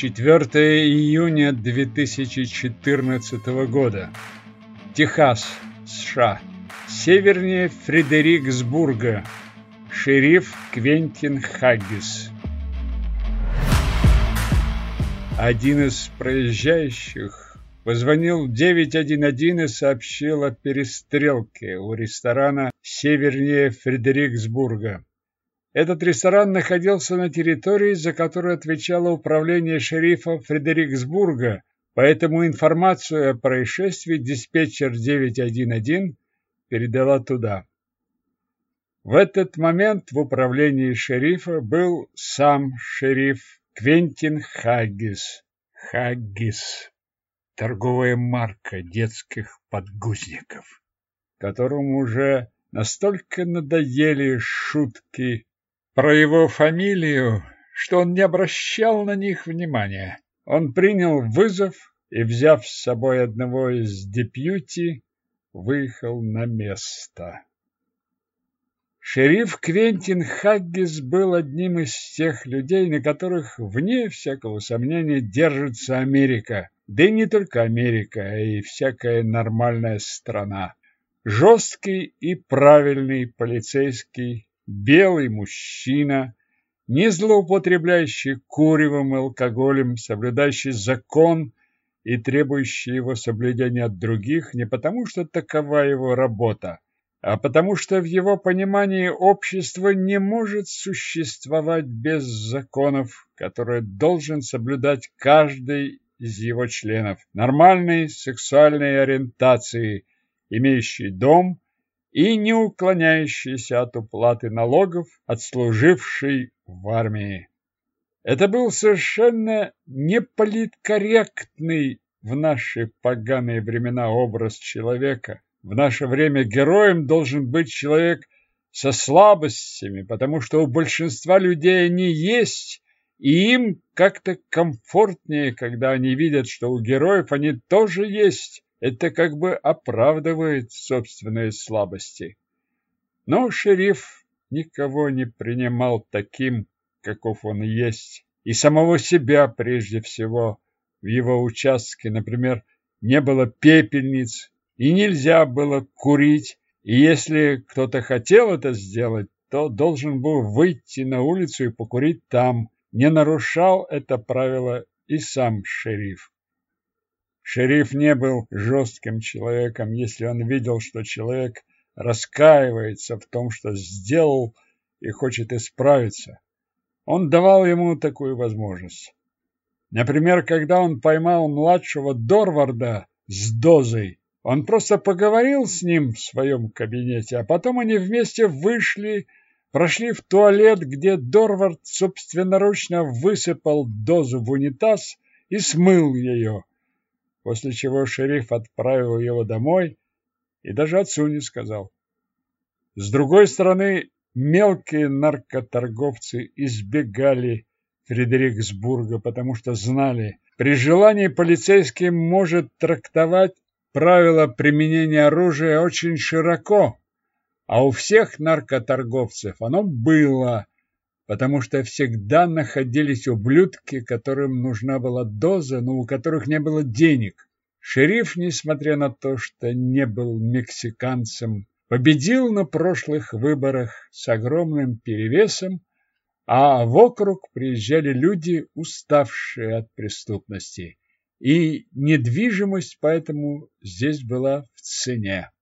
4 июня 2014 года. Техас, США. Севернее Фредериксбурга. Шериф Квентин Хаггис. Один из проезжающих позвонил в 911 и сообщил о перестрелке у ресторана севернее Фредериксбурга. Этот ресторан находился на территории, за которую отвечало управление шерифа Фредериксбурга, поэтому информацию о происшествии диспетчер 911 передала туда. В этот момент в управлении шерифа был сам шериф Квентин Хаггис. Хаггис – торговая марка детских подгузников, которому уже настолько надоели шутки про его фамилию, что он не обращал на них внимания. Он принял вызов и, взяв с собой одного из депьюти, выехал на место. Шериф Квентин Хаггис был одним из тех людей, на которых, вне всякого сомнения, держится Америка. Да и не только Америка, а и всякая нормальная страна. Жесткий и правильный полицейский белый мужчина, не злоупотребляющий куревом и алкоголем, соблюдающий закон и требующий его соблюдения от других не потому, что такова его работа, а потому что в его понимании общество не может существовать без законов, которые должен соблюдать каждый из его членов. Нормальной сексуальной ориентации, имеющий дом и не уклоняющийся от уплаты налогов, отслуживший в армии. Это был совершенно неполиткорректный в наши поганые времена образ человека. В наше время героем должен быть человек со слабостями, потому что у большинства людей они есть, и им как-то комфортнее, когда они видят, что у героев они тоже есть. Это как бы оправдывает собственные слабости. Но шериф никого не принимал таким, каков он есть, и самого себя прежде всего. В его участке, например, не было пепельниц, и нельзя было курить, и если кто-то хотел это сделать, то должен был выйти на улицу и покурить там. Не нарушал это правило и сам шериф. Шериф не был жестким человеком, если он видел, что человек раскаивается в том, что сделал и хочет исправиться. Он давал ему такую возможность. Например, когда он поймал младшего Дорварда с дозой, он просто поговорил с ним в своем кабинете, а потом они вместе вышли, прошли в туалет, где Дорвард собственноручно высыпал дозу в унитаз и смыл ее после чего шериф отправил его домой и даже отцу не сказал. С другой стороны, мелкие наркоторговцы избегали Фредериксбурга, потому что знали, при желании полицейский может трактовать правила применения оружия очень широко, а у всех наркоторговцев оно было, потому что всегда находились ублюдки, которым нужна была доза, но у которых не было денег. Шериф, несмотря на то, что не был мексиканцем, победил на прошлых выборах с огромным перевесом, а в округ приезжали люди, уставшие от преступности, и недвижимость поэтому здесь была в цене.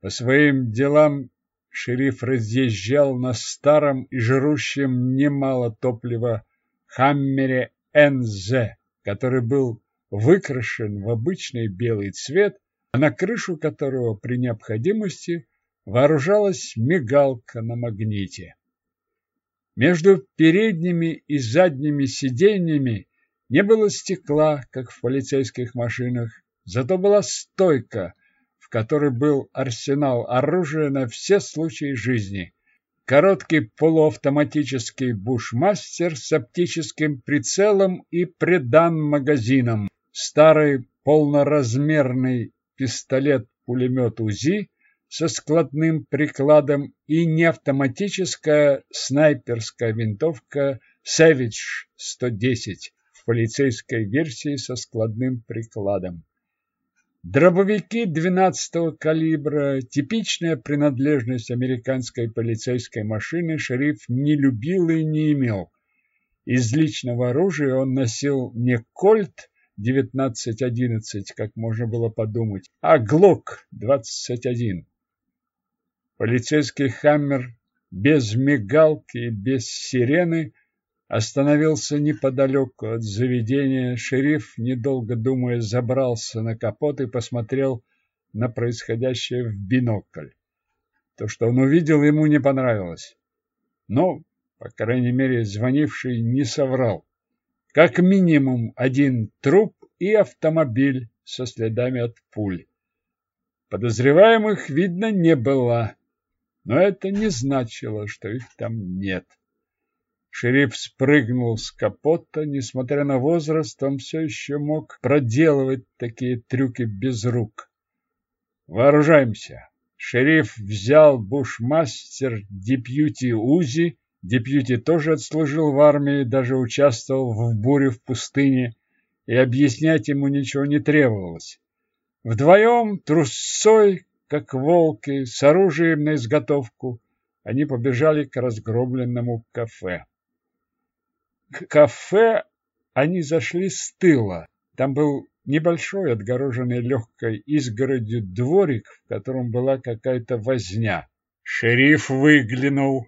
По своим делам шериф разъезжал на старом и жрущем немало топлива Хаммере НЗ, который был выкрашен в обычный белый цвет, а на крышу которого при необходимости вооружалась мигалка на магните. Между передними и задними сиденьями не было стекла, как в полицейских машинах, зато была стойка – в которой был арсенал оружия на все случаи жизни. Короткий полуавтоматический бушмастер с оптическим прицелом и придан-магазином, старый полноразмерный пистолет-пулемет УЗИ со складным прикладом и неавтоматическая снайперская винтовка Savage 110 полицейской версии со складным прикладом. Дробовики 12-го калибра, типичная принадлежность американской полицейской машины, шериф не любил и не имел. Из личного оружия он носил не кольт 1911, как можно было подумать, а глок 21. Полицейский «Хаммер» без мигалки и без сирены – остановился неподалеку от заведения. Шериф, недолго думая, забрался на капот и посмотрел на происходящее в бинокль. То, что он увидел, ему не понравилось. Но, по крайней мере, звонивший не соврал. Как минимум один труп и автомобиль со следами от пуль. Подозреваемых видно не было, но это не значило, что их там нет. Шериф спрыгнул с капота. Несмотря на возраст, он все еще мог проделывать такие трюки без рук. Вооружаемся. Шериф взял бушмастер Депьюти Узи. Депьюти тоже отслужил в армии, даже участвовал в буре в пустыне, и объяснять ему ничего не требовалось. Вдвоем, трусцой, как волки, с оружием на изготовку, они побежали к разгромленному кафе. К кафе они зашли с тыла. Там был небольшой, отгороженный легкой изгородью дворик, в котором была какая-то возня. Шериф выглянул.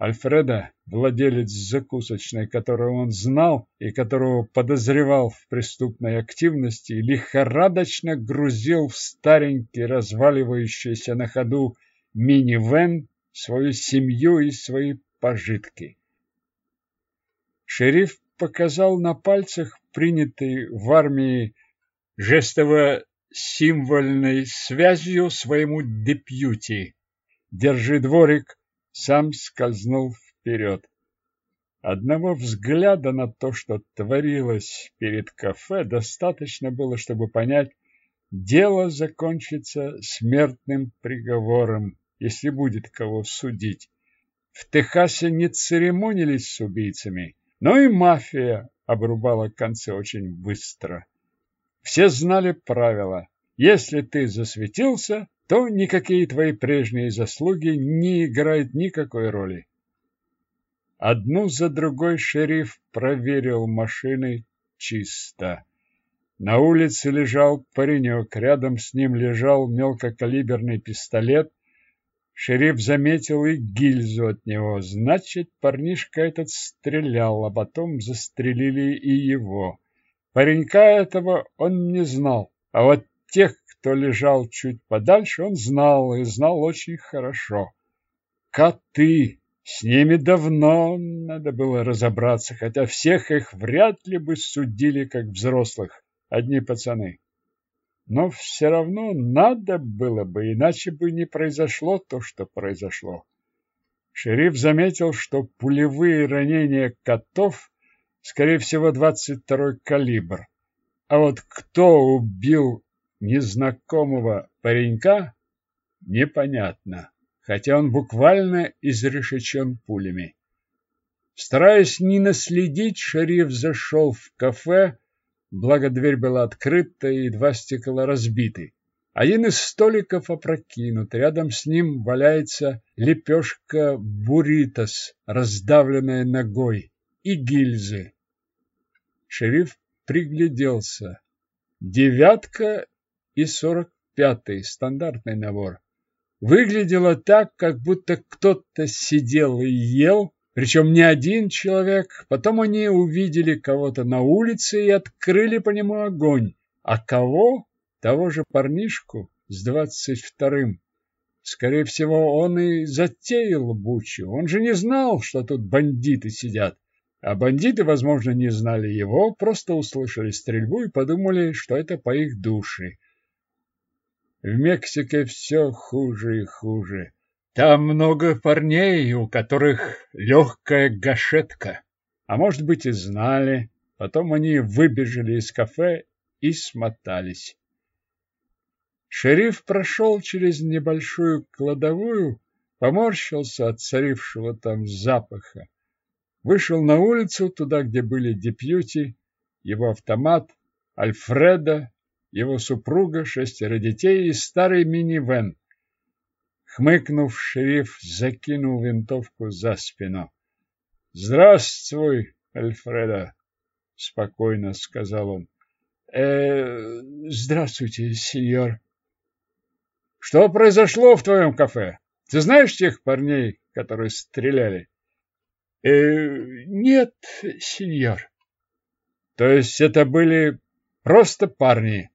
Альфреда, владелец закусочной, которую он знал и которого подозревал в преступной активности, лихорадочно грузил в старенький, разваливающийся на ходу минивэн свою семью и свои пожитки. Шериф показал на пальцах принятый в армии жестово-символьной связью своему депьюти. «Держи дворик!» сам скользнул вперед. Одного взгляда на то, что творилось перед кафе, достаточно было, чтобы понять, дело закончится смертным приговором, если будет кого судить. В Техасе не церемонились с убийцами. Но и мафия обрубала концы очень быстро. Все знали правила. Если ты засветился, то никакие твои прежние заслуги не играют никакой роли. Одну за другой шериф проверил машины чисто. На улице лежал паренек, рядом с ним лежал мелкокалиберный пистолет, Шериф заметил и гильзу от него. Значит, парнишка этот стрелял, а потом застрелили и его. Паренька этого он не знал, а вот тех, кто лежал чуть подальше, он знал и знал очень хорошо. Коты! С ними давно надо было разобраться, хотя всех их вряд ли бы судили как взрослых, одни пацаны. Но все равно надо было бы, иначе бы не произошло то, что произошло. Шериф заметил, что пулевые ранения котов, скорее всего, 22-й калибр. А вот кто убил незнакомого паренька, непонятно, хотя он буквально изрешечен пулями. Стараясь не наследить, шериф зашел в кафе, благо дверь была открыта и два стекла разбиты. Один из столиков опрокинут, рядом с ним валяется лепешка буритос, раздавленная ногой, и гильзы. Шериф пригляделся. Девятка и сорок пятый, стандартный набор. Выглядело так, как будто кто-то сидел и ел, причем не один человек. Потом они увидели кого-то на улице и открыли по нему огонь. А кого? Того же парнишку с двадцать вторым. Скорее всего, он и затеял бучу. Он же не знал, что тут бандиты сидят. А бандиты, возможно, не знали его, просто услышали стрельбу и подумали, что это по их душе. В Мексике все хуже и хуже. Там много парней, у которых легкая гашетка. А может быть и знали. Потом они выбежали из кафе и смотались. Шериф прошел через небольшую кладовую, поморщился от царившего там запаха. вышел на улицу, туда, где были депьюти, его автомат, Альфреда, его супруга, шестеро детей и старый минивэн. Хмыкнув, шериф закинул винтовку за спину. «Здравствуй, Альфреда!» — спокойно сказал он. «Э, здравствуйте, сеньор!» «Что произошло в твоем кафе? Ты знаешь тех парней, которые стреляли?» Э, нет, сеньор. То есть это были просто парни.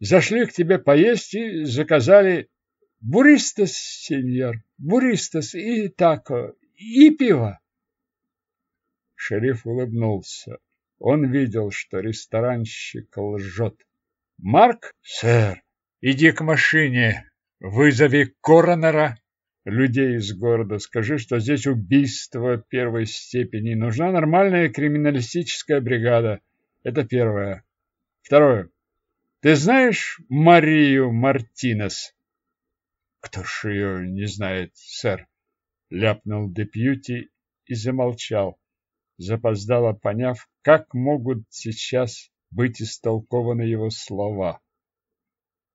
Зашли к тебе поесть и заказали буристос, сеньор, буристос и тако, и пиво. Шериф улыбнулся. Он видел, что ресторанщик лжет. «Марк, сэр, иди к машине, вызови коронера людей из города. Скажи, что здесь убийство первой степени. Нужна нормальная криминалистическая бригада. Это первое. Второе. Ты знаешь Марию Мартинес? Кто ж ее не знает, сэр? Ляпнул Депьюти и замолчал, запоздало поняв, как могут сейчас быть истолкованы его слова.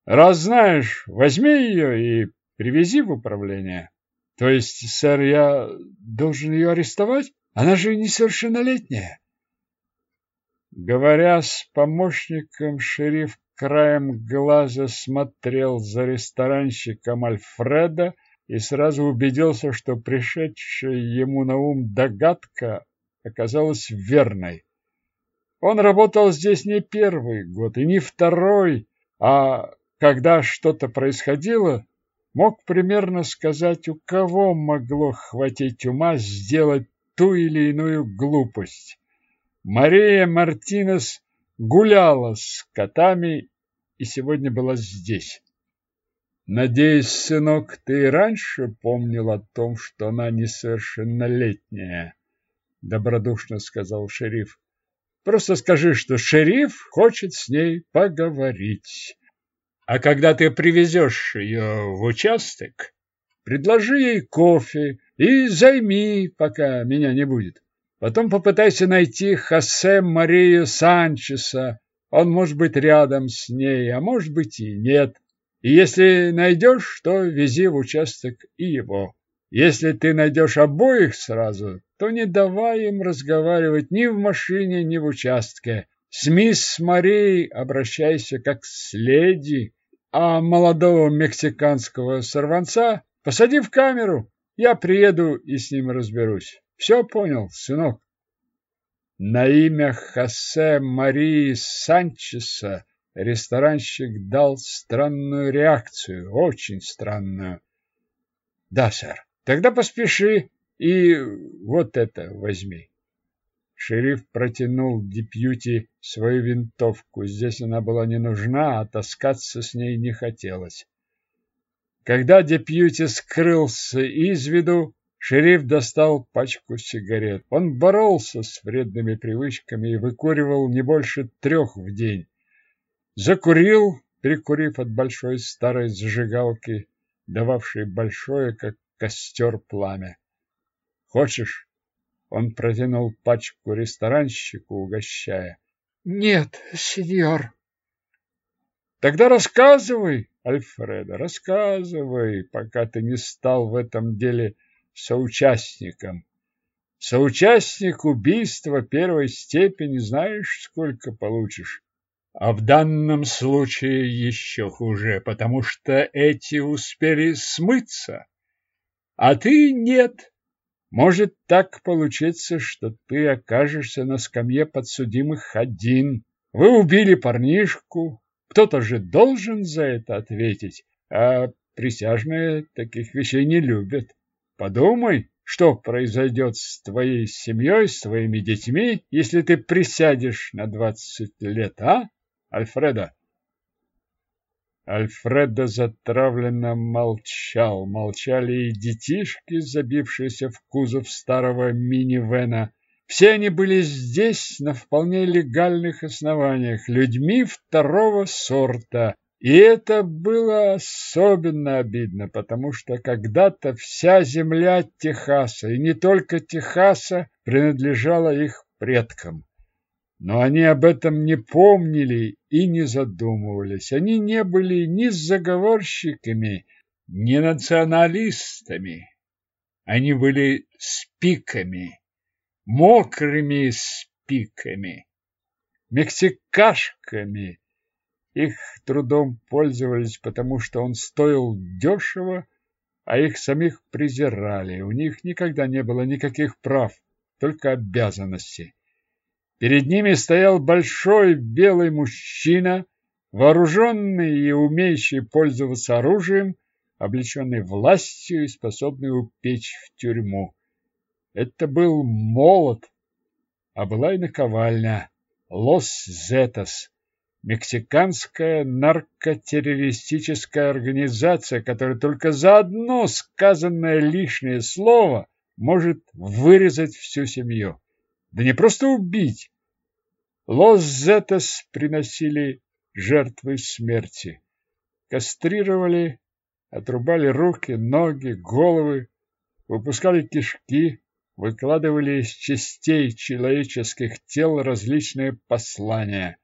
Раз знаешь, возьми ее и Привези в управление. То есть, сэр, я должен ее арестовать? Она же несовершеннолетняя. Говоря с помощником, шериф краем глаза смотрел за ресторанщиком Альфреда и сразу убедился, что пришедшая ему на ум догадка оказалась верной. Он работал здесь не первый год и не второй, а когда что-то происходило, мог примерно сказать, у кого могло хватить ума сделать ту или иную глупость. Мария Мартинес гуляла с котами и сегодня была здесь. Надеюсь, сынок, ты и раньше помнил о том, что она несовершеннолетняя, добродушно сказал шериф. Просто скажи, что шериф хочет с ней поговорить. А когда ты привезешь ее в участок, предложи ей кофе и займи, пока меня не будет. Потом попытайся найти Хосе Марию Санчеса. Он может быть рядом с ней, а может быть и нет. И если найдешь, то вези в участок и его. Если ты найдешь обоих сразу, то не давай им разговаривать ни в машине, ни в участке. С мисс Марией обращайся как с леди а молодого мексиканского сорванца посади в камеру. Я приеду и с ним разберусь. Все понял, сынок? На имя Хосе Марии Санчеса ресторанщик дал странную реакцию, очень странную. Да, сэр. Тогда поспеши и вот это возьми. Шериф протянул Депьюти свою винтовку. Здесь она была не нужна, а таскаться с ней не хотелось. Когда Депьюти скрылся из виду, шериф достал пачку сигарет. Он боролся с вредными привычками и выкуривал не больше трех в день. Закурил, прикурив от большой старой зажигалки, дававшей большое, как костер, пламя. «Хочешь?» Он протянул пачку ресторанщику, угощая. Нет, сеньор. Тогда рассказывай, Альфредо, рассказывай, пока ты не стал в этом деле соучастником. Соучастник убийства первой степени знаешь, сколько получишь. А в данном случае еще хуже, потому что эти успели смыться, а ты нет. Может так получиться, что ты окажешься на скамье подсудимых один. Вы убили парнишку, кто-то же должен за это ответить, а присяжные таких вещей не любят. Подумай, что произойдет с твоей семьей, с твоими детьми, если ты присядешь на двадцать лет, а, Альфреда? Альфредо затравленно молчал. Молчали и детишки, забившиеся в кузов старого минивэна. Все они были здесь на вполне легальных основаниях, людьми второго сорта. И это было особенно обидно, потому что когда-то вся земля Техаса, и не только Техаса, принадлежала их предкам. Но они об этом не помнили и не задумывались. Они не были ни заговорщиками, ни националистами. Они были спиками, мокрыми спиками, мексикашками. Их трудом пользовались, потому что он стоил дешево, а их самих презирали. У них никогда не было никаких прав, только обязанности. Перед ними стоял большой белый мужчина, вооруженный и умеющий пользоваться оружием, облеченный властью и способный упечь в тюрьму. Это был молот, а была и наковальня Лос-Зетас, мексиканская наркотеррористическая организация, которая только за одно сказанное лишнее слово может вырезать всю семью. Да не просто убить. Лос-Зетас приносили жертвы смерти. Кастрировали, отрубали руки, ноги, головы, выпускали кишки, выкладывали из частей человеческих тел различные послания.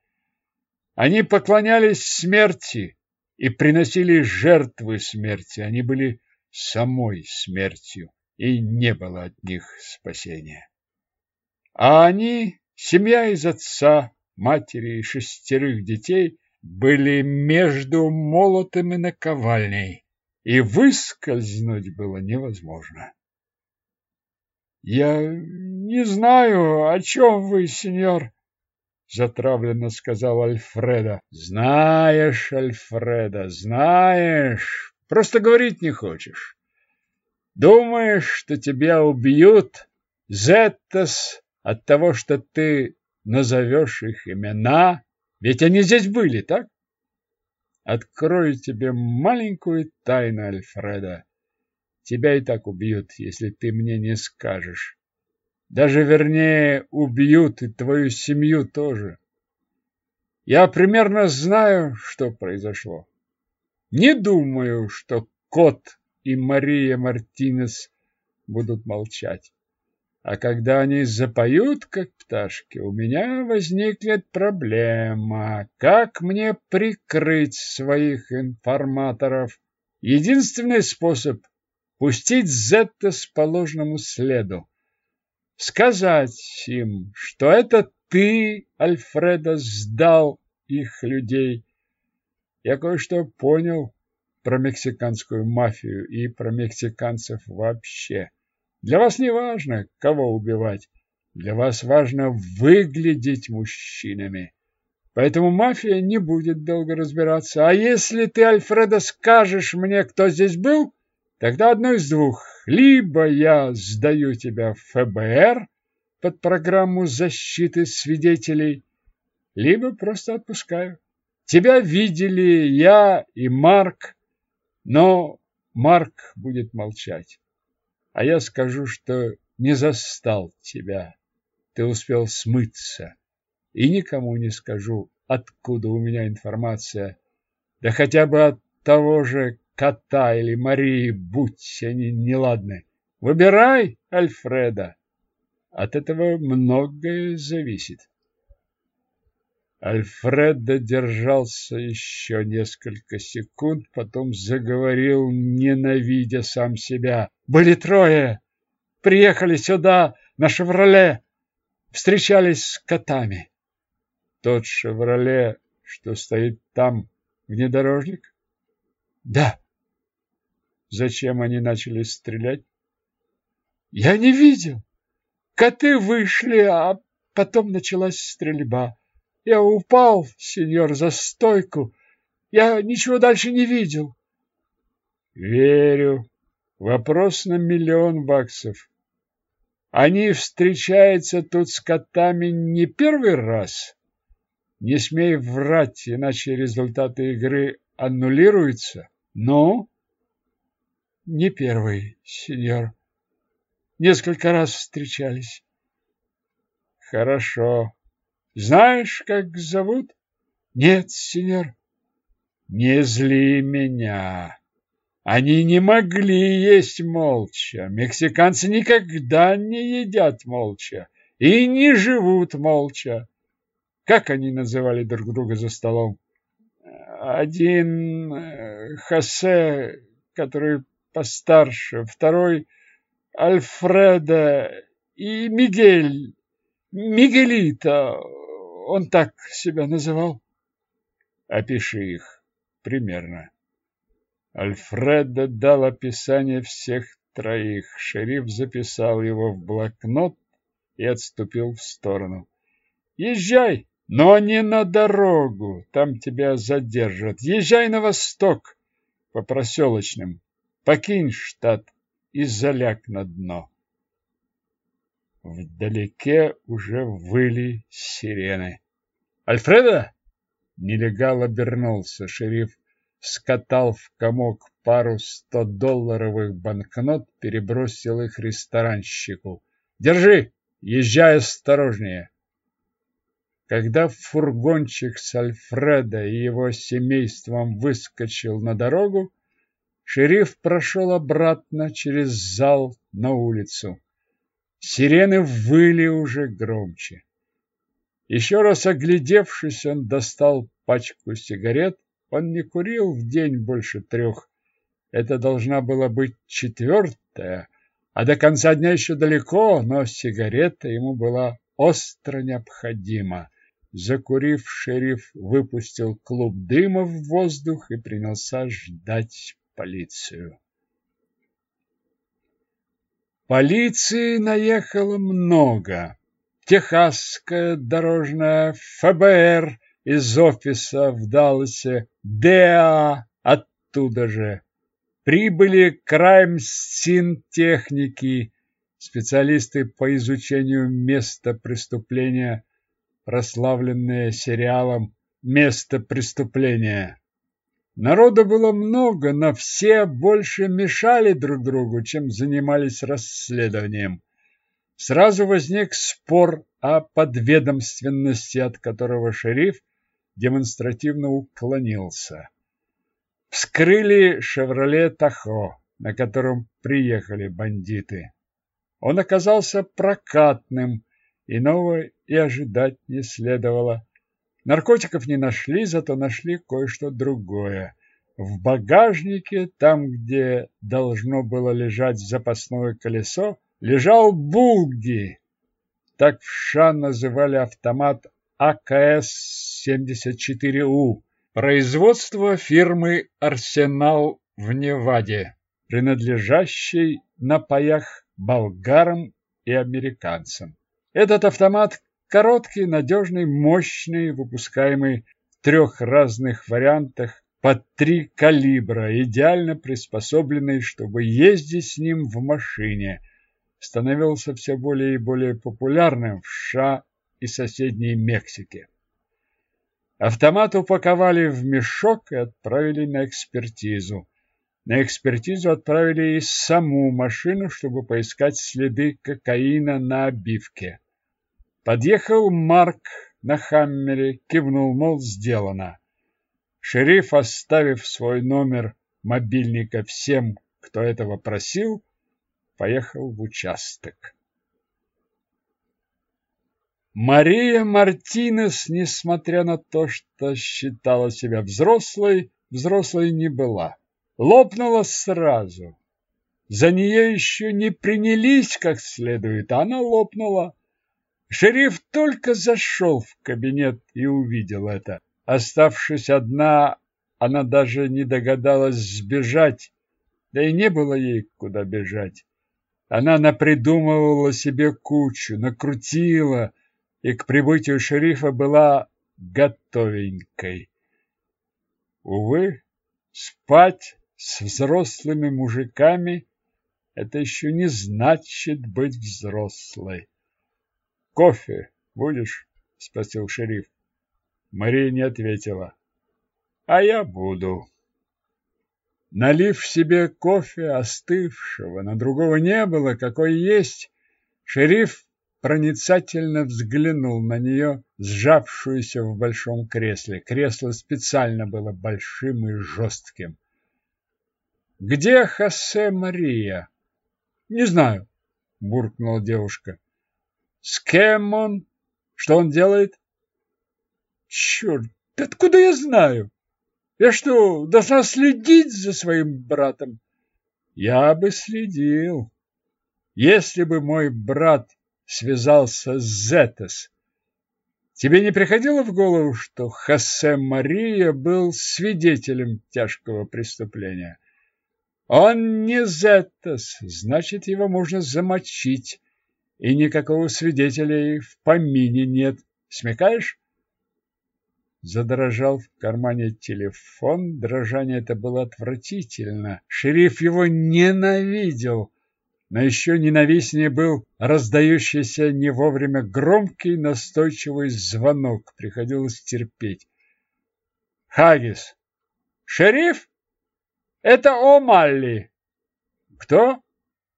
Они поклонялись смерти и приносили жертвы смерти. Они были самой смертью, и не было от них спасения. А они, семья из отца, матери и шестерых детей, были между молотом и наковальней, и выскользнуть было невозможно. «Я не знаю, о чем вы, сеньор», — затравленно сказал Альфреда. «Знаешь, Альфреда, знаешь, просто говорить не хочешь. Думаешь, что тебя убьют? Зеттас от того, что ты назовешь их имена, ведь они здесь были, так? Открою тебе маленькую тайну, Альфреда. Тебя и так убьют, если ты мне не скажешь. Даже, вернее, убьют и твою семью тоже. Я примерно знаю, что произошло. Не думаю, что Кот и Мария Мартинес будут молчать. А когда они запоют, как пташки, у меня возникнет проблема. Как мне прикрыть своих информаторов? Единственный способ – пустить Зетта с положенному следу. Сказать им, что это ты, Альфредо, сдал их людей. Я кое-что понял про мексиканскую мафию и про мексиканцев вообще. Для вас не важно, кого убивать. Для вас важно выглядеть мужчинами. Поэтому мафия не будет долго разбираться. А если ты, Альфредо, скажешь мне, кто здесь был, тогда одно из двух. Либо я сдаю тебя в ФБР под программу защиты свидетелей, либо просто отпускаю. Тебя видели я и Марк, но Марк будет молчать а я скажу, что не застал тебя. Ты успел смыться. И никому не скажу, откуда у меня информация. Да хотя бы от того же кота или Марии, будь они неладны. Выбирай, Альфреда. От этого многое зависит. Альфредо держался еще несколько секунд, потом заговорил, ненавидя сам себя. «Были трое! Приехали сюда на «Шевроле», встречались с котами. Тот «Шевроле», что стоит там, внедорожник? Да. Зачем они начали стрелять? Я не видел. Коты вышли, а потом началась стрельба. Я упал, сеньор, за стойку. Я ничего дальше не видел. Верю. Вопрос на миллион баксов. Они встречаются тут с котами не первый раз. Не смей врать, иначе результаты игры аннулируются. Ну? Не первый, сеньор. Несколько раз встречались. Хорошо. Знаешь, как зовут? Нет, сеньор. Не зли меня. Они не могли есть молча. Мексиканцы никогда не едят молча и не живут молча. Как они называли друг друга за столом? Один э, Хосе, который постарше, второй Альфреда и Мигель. Мигелита, он так себя называл. Опиши их примерно. Альфредо дал описание всех троих. Шериф записал его в блокнот и отступил в сторону. Езжай, но не на дорогу, там тебя задержат. Езжай на восток по проселочным. Покинь штат и заляг на дно. Вдалеке уже выли сирены. «Альфреда!» Нелегал обернулся. Шериф скатал в комок пару сто-долларовых банкнот, перебросил их ресторанщику. «Держи! Езжай осторожнее!» Когда фургончик с Альфредо и его семейством выскочил на дорогу, шериф прошел обратно через зал на улицу. Сирены выли уже громче. Еще раз оглядевшись, он достал пачку сигарет. Он не курил в день больше трех. Это должна была быть четвертая, а до конца дня еще далеко, но сигарета ему была остро необходима. Закурив, шериф выпустил клуб дыма в воздух и принялся ждать полицию. Полиции наехало много. Техасская дорожная, ФБР из офиса в Далласе, ДА оттуда же. Прибыли крайм-син техники, специалисты по изучению места преступления, прославленные сериалом «Место преступления». Народу было много, но все больше мешали друг другу, чем занимались расследованием. Сразу возник спор о подведомственности, от которого шериф демонстративно уклонился. Вскрыли «Шевроле Тахо», на котором приехали бандиты. Он оказался прокатным, иного и ожидать не следовало. Наркотиков не нашли, зато нашли кое-что другое. В багажнике, там, где должно было лежать запасное колесо, лежал булги. Так в США называли автомат АКС-74У. Производство фирмы «Арсенал» в Неваде, принадлежащей на паях болгарам и американцам. Этот автомат Короткий, надежный, мощный, выпускаемый в трех разных вариантах под три калибра, идеально приспособленный, чтобы ездить с ним в машине, становился все более и более популярным в США и соседней Мексике. Автомат упаковали в мешок и отправили на экспертизу. На экспертизу отправили и саму машину, чтобы поискать следы кокаина на обивке. Подъехал Марк на Хаммере, кивнул, мол, сделано. Шериф, оставив свой номер мобильника всем, кто этого просил, поехал в участок. Мария Мартинес, несмотря на то, что считала себя взрослой, взрослой не была. Лопнула сразу. За нее еще не принялись как следует, а она лопнула. Шериф только зашел в кабинет и увидел это. Оставшись одна, она даже не догадалась сбежать, да и не было ей куда бежать. Она напридумывала себе кучу, накрутила, и к прибытию шерифа была готовенькой. Увы, спать с взрослыми мужиками – это еще не значит быть взрослой. Кофе будешь? спросил шериф. Мария не ответила. А я буду. Налив себе кофе остывшего, на другого не было, какой есть, шериф проницательно взглянул на нее, сжавшуюся в большом кресле. Кресло специально было большим и жестким. «Где Хосе Мария?» «Не знаю», — буркнула девушка. «С кем он? Что он делает?» «Черт, откуда я знаю? Я что, должна следить за своим братом?» «Я бы следил, если бы мой брат связался с Зетес. Тебе не приходило в голову, что Хосе Мария был свидетелем тяжкого преступления? Он не Зетес, значит, его можно замочить, и никакого свидетеля в помине нет. Смекаешь? Задрожал в кармане телефон. Дрожание это было отвратительно. Шериф его ненавидел но еще ненавистнее был раздающийся не вовремя громкий настойчивый звонок. Приходилось терпеть. Хагис. Шериф? Это О'Малли. Кто?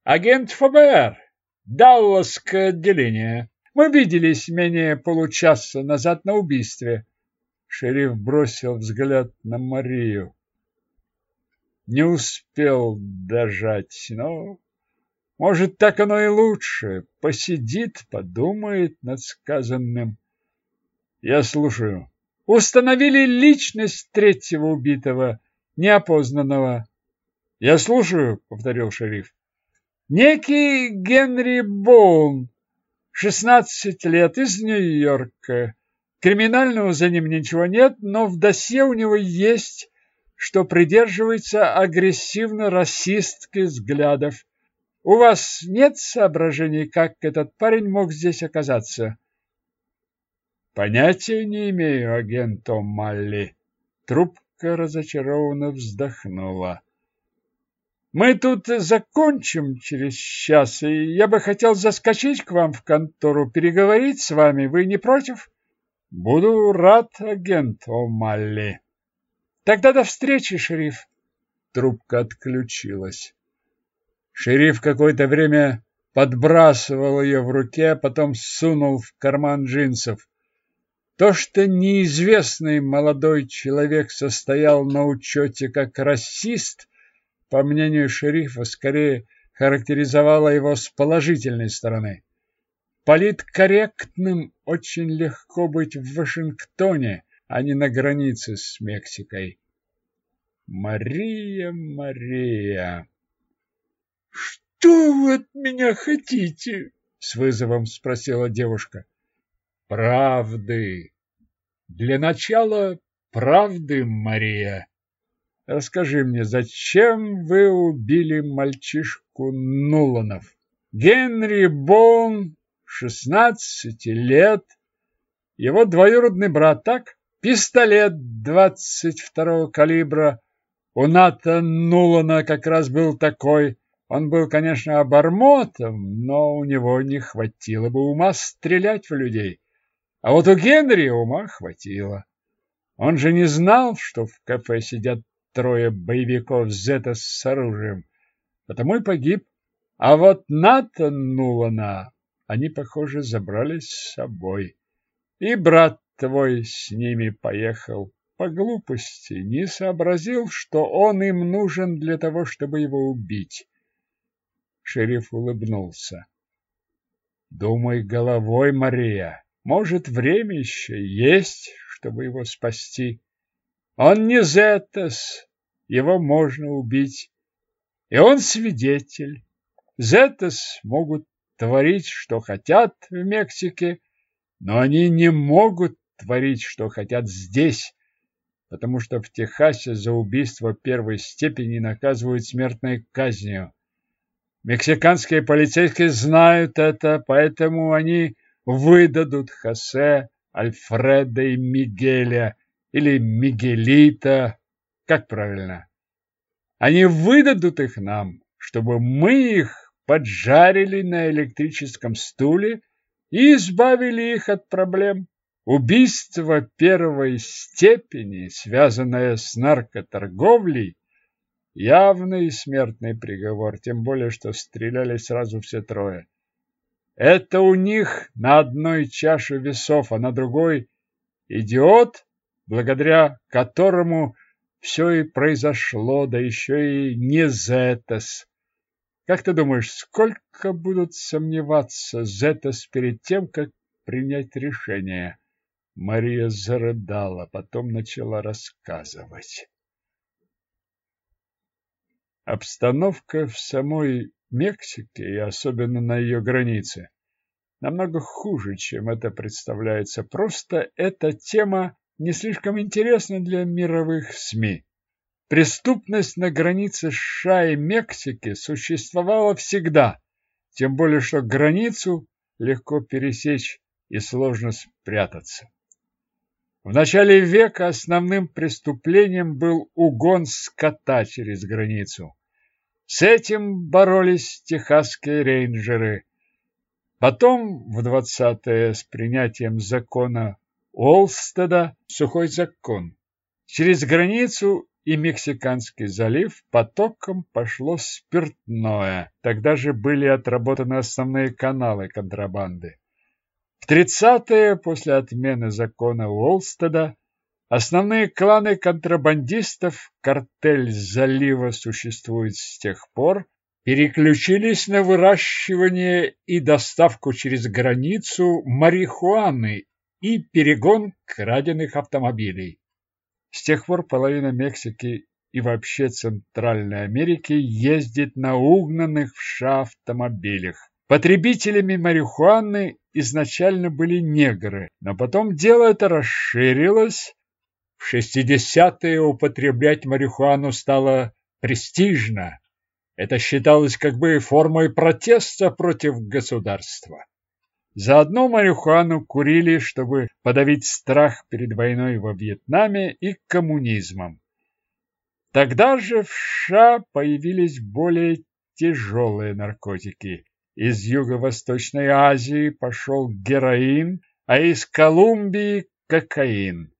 Агент ФБР. Далласское отделение. Мы виделись менее получаса назад на убийстве. Шериф бросил взгляд на Марию. Не успел дожать, но может, так оно и лучше. Посидит, подумает над сказанным. Я слушаю. Установили личность третьего убитого, неопознанного. Я слушаю, повторил шериф. Некий Генри Боун, шестнадцать лет, из Нью-Йорка. Криминального за ним ничего нет, но в досье у него есть, что придерживается агрессивно-расистских взглядов. У вас нет соображений, как этот парень мог здесь оказаться? Понятия не имею, агент Малли. Трубка разочарованно вздохнула. Мы тут закончим через час, и я бы хотел заскочить к вам в контору, переговорить с вами. Вы не против? Буду рад, агент О'Малли. Тогда до встречи, шериф. Трубка отключилась. Шериф какое-то время подбрасывал ее в руке, а потом сунул в карман джинсов. То, что неизвестный молодой человек состоял на учете как расист, по мнению шерифа, скорее характеризовало его с положительной стороны. Политкорректным очень легко быть в Вашингтоне, а не на границе с Мексикой. Мария, Мария... «Что вы от меня хотите?» — с вызовом спросила девушка. «Правды. Для начала правды, Мария. Расскажи мне, зачем вы убили мальчишку Нуланов? Генри Бон, шестнадцати лет, его двоюродный брат, так? Пистолет двадцать второго калибра. У Ната Нулана как раз был такой. Он был, конечно, обормотом, но у него не хватило бы ума стрелять в людей. А вот у Генри ума хватило. Он же не знал, что в кафе сидят трое боевиков Зета с оружием, потому и погиб. А вот Натан Нулана они, похоже, забрали с собой. И брат твой с ними поехал по глупости, не сообразил, что он им нужен для того, чтобы его убить. Шериф улыбнулся. Думай головой, Мария. Может, время еще есть, чтобы его спасти. Он не Зетас, его можно убить. И он свидетель. Зетас могут творить, что хотят в Мексике, но они не могут творить, что хотят здесь, потому что в Техасе за убийство первой степени наказывают смертной казнью. Мексиканские полицейские знают это, поэтому они выдадут Хосе, Альфреда и Мигеля, или Мигелита, как правильно. Они выдадут их нам, чтобы мы их поджарили на электрическом стуле и избавили их от проблем. Убийство первой степени, связанное с наркоторговлей, Явный смертный приговор, тем более, что стреляли сразу все трое. Это у них на одной чаше весов, а на другой идиот, благодаря которому все и произошло, да еще и не Зетас. Как ты думаешь, сколько будут сомневаться Зетас перед тем, как принять решение? Мария зарыдала, потом начала рассказывать. Обстановка в самой Мексике и особенно на ее границе намного хуже, чем это представляется. Просто эта тема не слишком интересна для мировых СМИ. Преступность на границе США и Мексики существовала всегда, тем более что границу легко пересечь и сложно спрятаться. В начале века основным преступлением был угон скота через границу. С этим боролись техасские рейнджеры. Потом, в 20-е, с принятием закона Олстеда, сухой закон, через границу и Мексиканский залив потоком пошло спиртное. Тогда же были отработаны основные каналы контрабанды. В 30-е, после отмены закона Уолстеда, основные кланы контрабандистов, картель залива существует с тех пор, переключились на выращивание и доставку через границу марихуаны и перегон краденных автомобилей. С тех пор половина Мексики и вообще Центральной Америки ездит на угнанных в США автомобилях. Потребителями марихуаны изначально были негры, но потом дело это расширилось. В 60-е употреблять марихуану стало престижно. Это считалось как бы формой протеста против государства. Заодно марихуану курили, чтобы подавить страх перед войной во Вьетнаме и коммунизмом. Тогда же в США появились более тяжелые наркотики из Юго-Восточной Азии пошел героин, а из Колумбии – кокаин.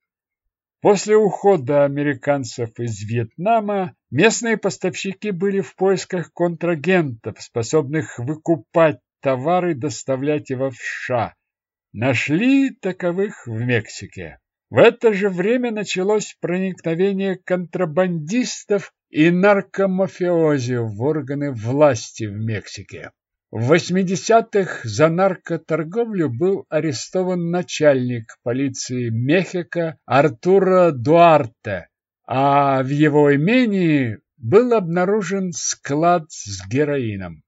После ухода американцев из Вьетнама местные поставщики были в поисках контрагентов, способных выкупать товары доставлять его в США. Нашли таковых в Мексике. В это же время началось проникновение контрабандистов и наркомафиози в органы власти в Мексике. В 80-х за наркоторговлю был арестован начальник полиции Мехико Артуро Дуарте, а в его имении был обнаружен склад с героином.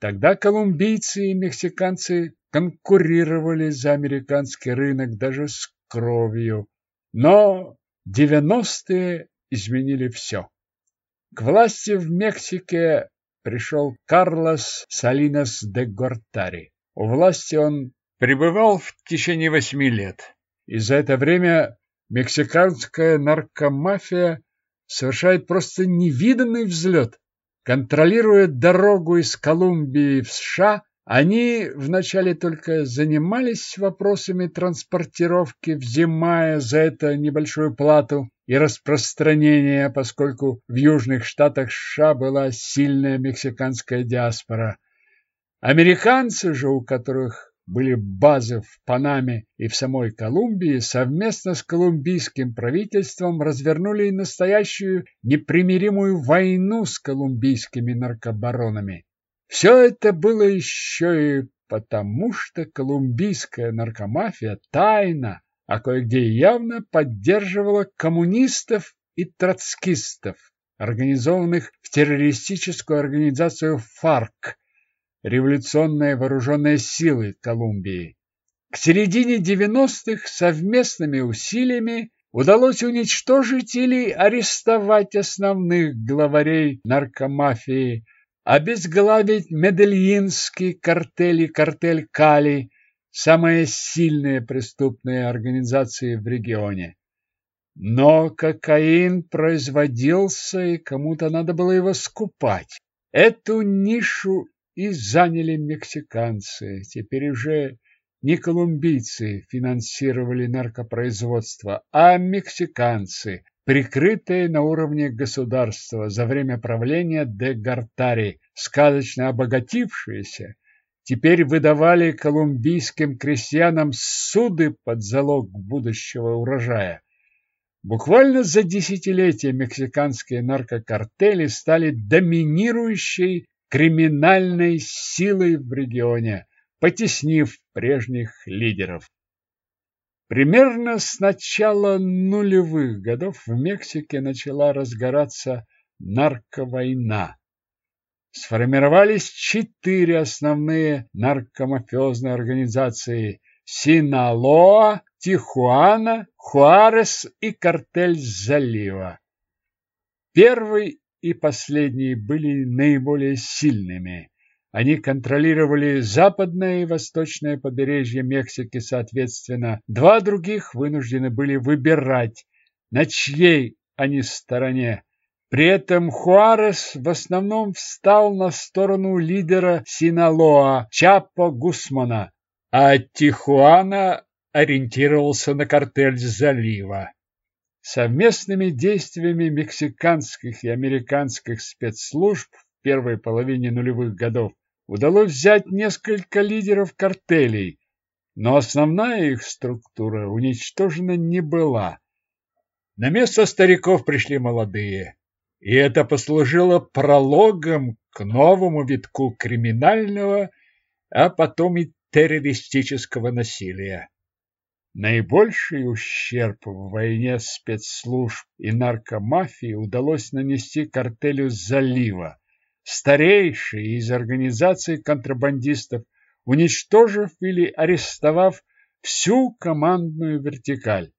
Тогда колумбийцы и мексиканцы конкурировали за американский рынок даже с кровью. Но 90-е изменили все. К власти в Мексике пришел Карлос Салинас де Гортари. У власти он пребывал в течение восьми лет. И за это время мексиканская наркомафия совершает просто невиданный взлет. Контролируя дорогу из Колумбии в США, они вначале только занимались вопросами транспортировки, взимая за это небольшую плату и распространения, поскольку в южных штатах США была сильная мексиканская диаспора. Американцы же, у которых были базы в Панаме и в самой Колумбии, совместно с колумбийским правительством развернули настоящую непримиримую войну с колумбийскими наркобаронами. Все это было еще и потому, что колумбийская наркомафия тайно, а кое-где явно поддерживала коммунистов и троцкистов, организованных в террористическую организацию ФАРК, революционные вооруженные силы Колумбии. К середине 90-х совместными усилиями удалось уничтожить или арестовать основных главарей наркомафии обезглавить Медельинский картель и картель Кали, самые сильные преступные организации в регионе. Но кокаин производился, и кому-то надо было его скупать. Эту нишу и заняли мексиканцы. Теперь уже не колумбийцы финансировали наркопроизводство, а мексиканцы, прикрытые на уровне государства за время правления де Гартари, сказочно обогатившиеся теперь выдавали колумбийским крестьянам суды под залог будущего урожая. Буквально за десятилетия мексиканские наркокартели стали доминирующей криминальной силой в регионе, потеснив прежних лидеров. Примерно с начала нулевых годов в Мексике начала разгораться нарковойна. Сформировались четыре основные наркомафиозные организации – Синалоа, Тихуана, Хуарес и картель Залива. Первый и последний были наиболее сильными. Они контролировали западное и восточное побережье Мексики соответственно. Два других вынуждены были выбирать, на чьей они стороне. При этом Хуарес в основном встал на сторону лидера Синалоа Чапо Гусмана, а Тихуана ориентировался на картель залива. Совместными действиями мексиканских и американских спецслужб в первой половине нулевых годов удалось взять несколько лидеров картелей, но основная их структура уничтожена не была. На место стариков пришли молодые, и это послужило прологом к новому витку криминального, а потом и террористического насилия. Наибольший ущерб в войне спецслужб и наркомафии удалось нанести картелю «Залива», старейшей из организаций контрабандистов, уничтожив или арестовав всю командную вертикаль.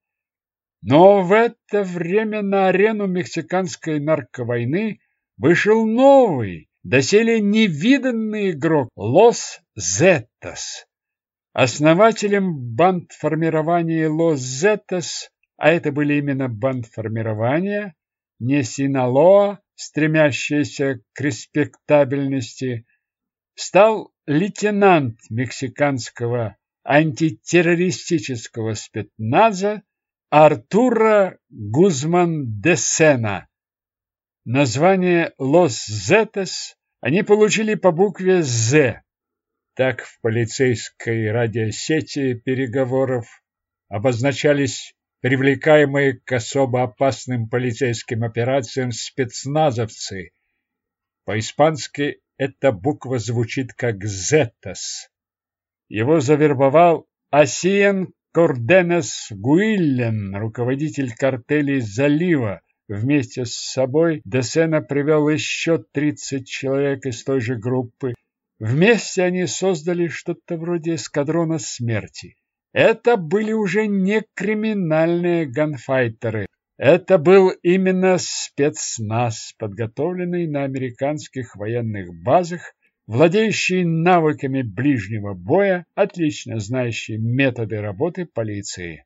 Но в это время на арену мексиканской нарковойны вышел новый, доселе невиданный игрок Лос Зеттас. Основателем бандформирования Лос Зеттас, а это были именно бандформирования, не Синалоа, стремящаяся к респектабельности, стал лейтенант мексиканского антитеррористического спецназа Артура Гузман де Сена. Название Лос Зетес они получили по букве «З», так в полицейской радиосети переговоров обозначались привлекаемые к особо опасным полицейским операциям спецназовцы. По-испански эта буква звучит как «Зетас». Его завербовал Асиен Корденес Гуиллен, руководитель картелей «Залива». Вместе с собой Десена привел еще 30 человек из той же группы, Вместе они создали что-то вроде эскадрона смерти. Это были уже не криминальные ганфайтеры. Это был именно спецназ, подготовленный на американских военных базах, владеющий навыками ближнего боя, отлично знающий методы работы полиции.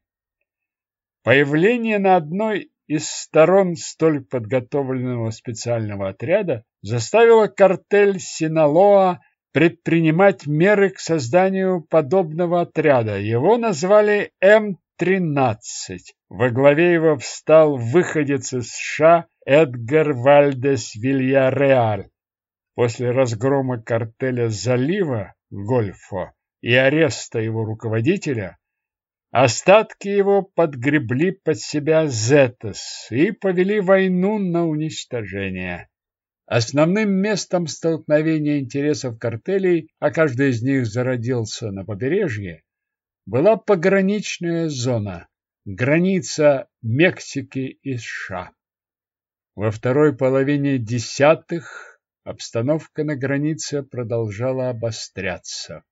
Появление на одной из сторон столь подготовленного специального отряда заставило картель Синалоа предпринимать меры к созданию подобного отряда. Его назвали М-13. Во главе его встал выходец из США Эдгар Вальдес Вильяреаль. После разгрома картеля «Залива» Гольфо и ареста его руководителя, остатки его подгребли под себя Зетос и повели войну на уничтожение. Основным местом столкновения интересов картелей, а каждый из них зародился на побережье, была пограничная зона, граница Мексики и США. Во второй половине десятых обстановка на границе продолжала обостряться.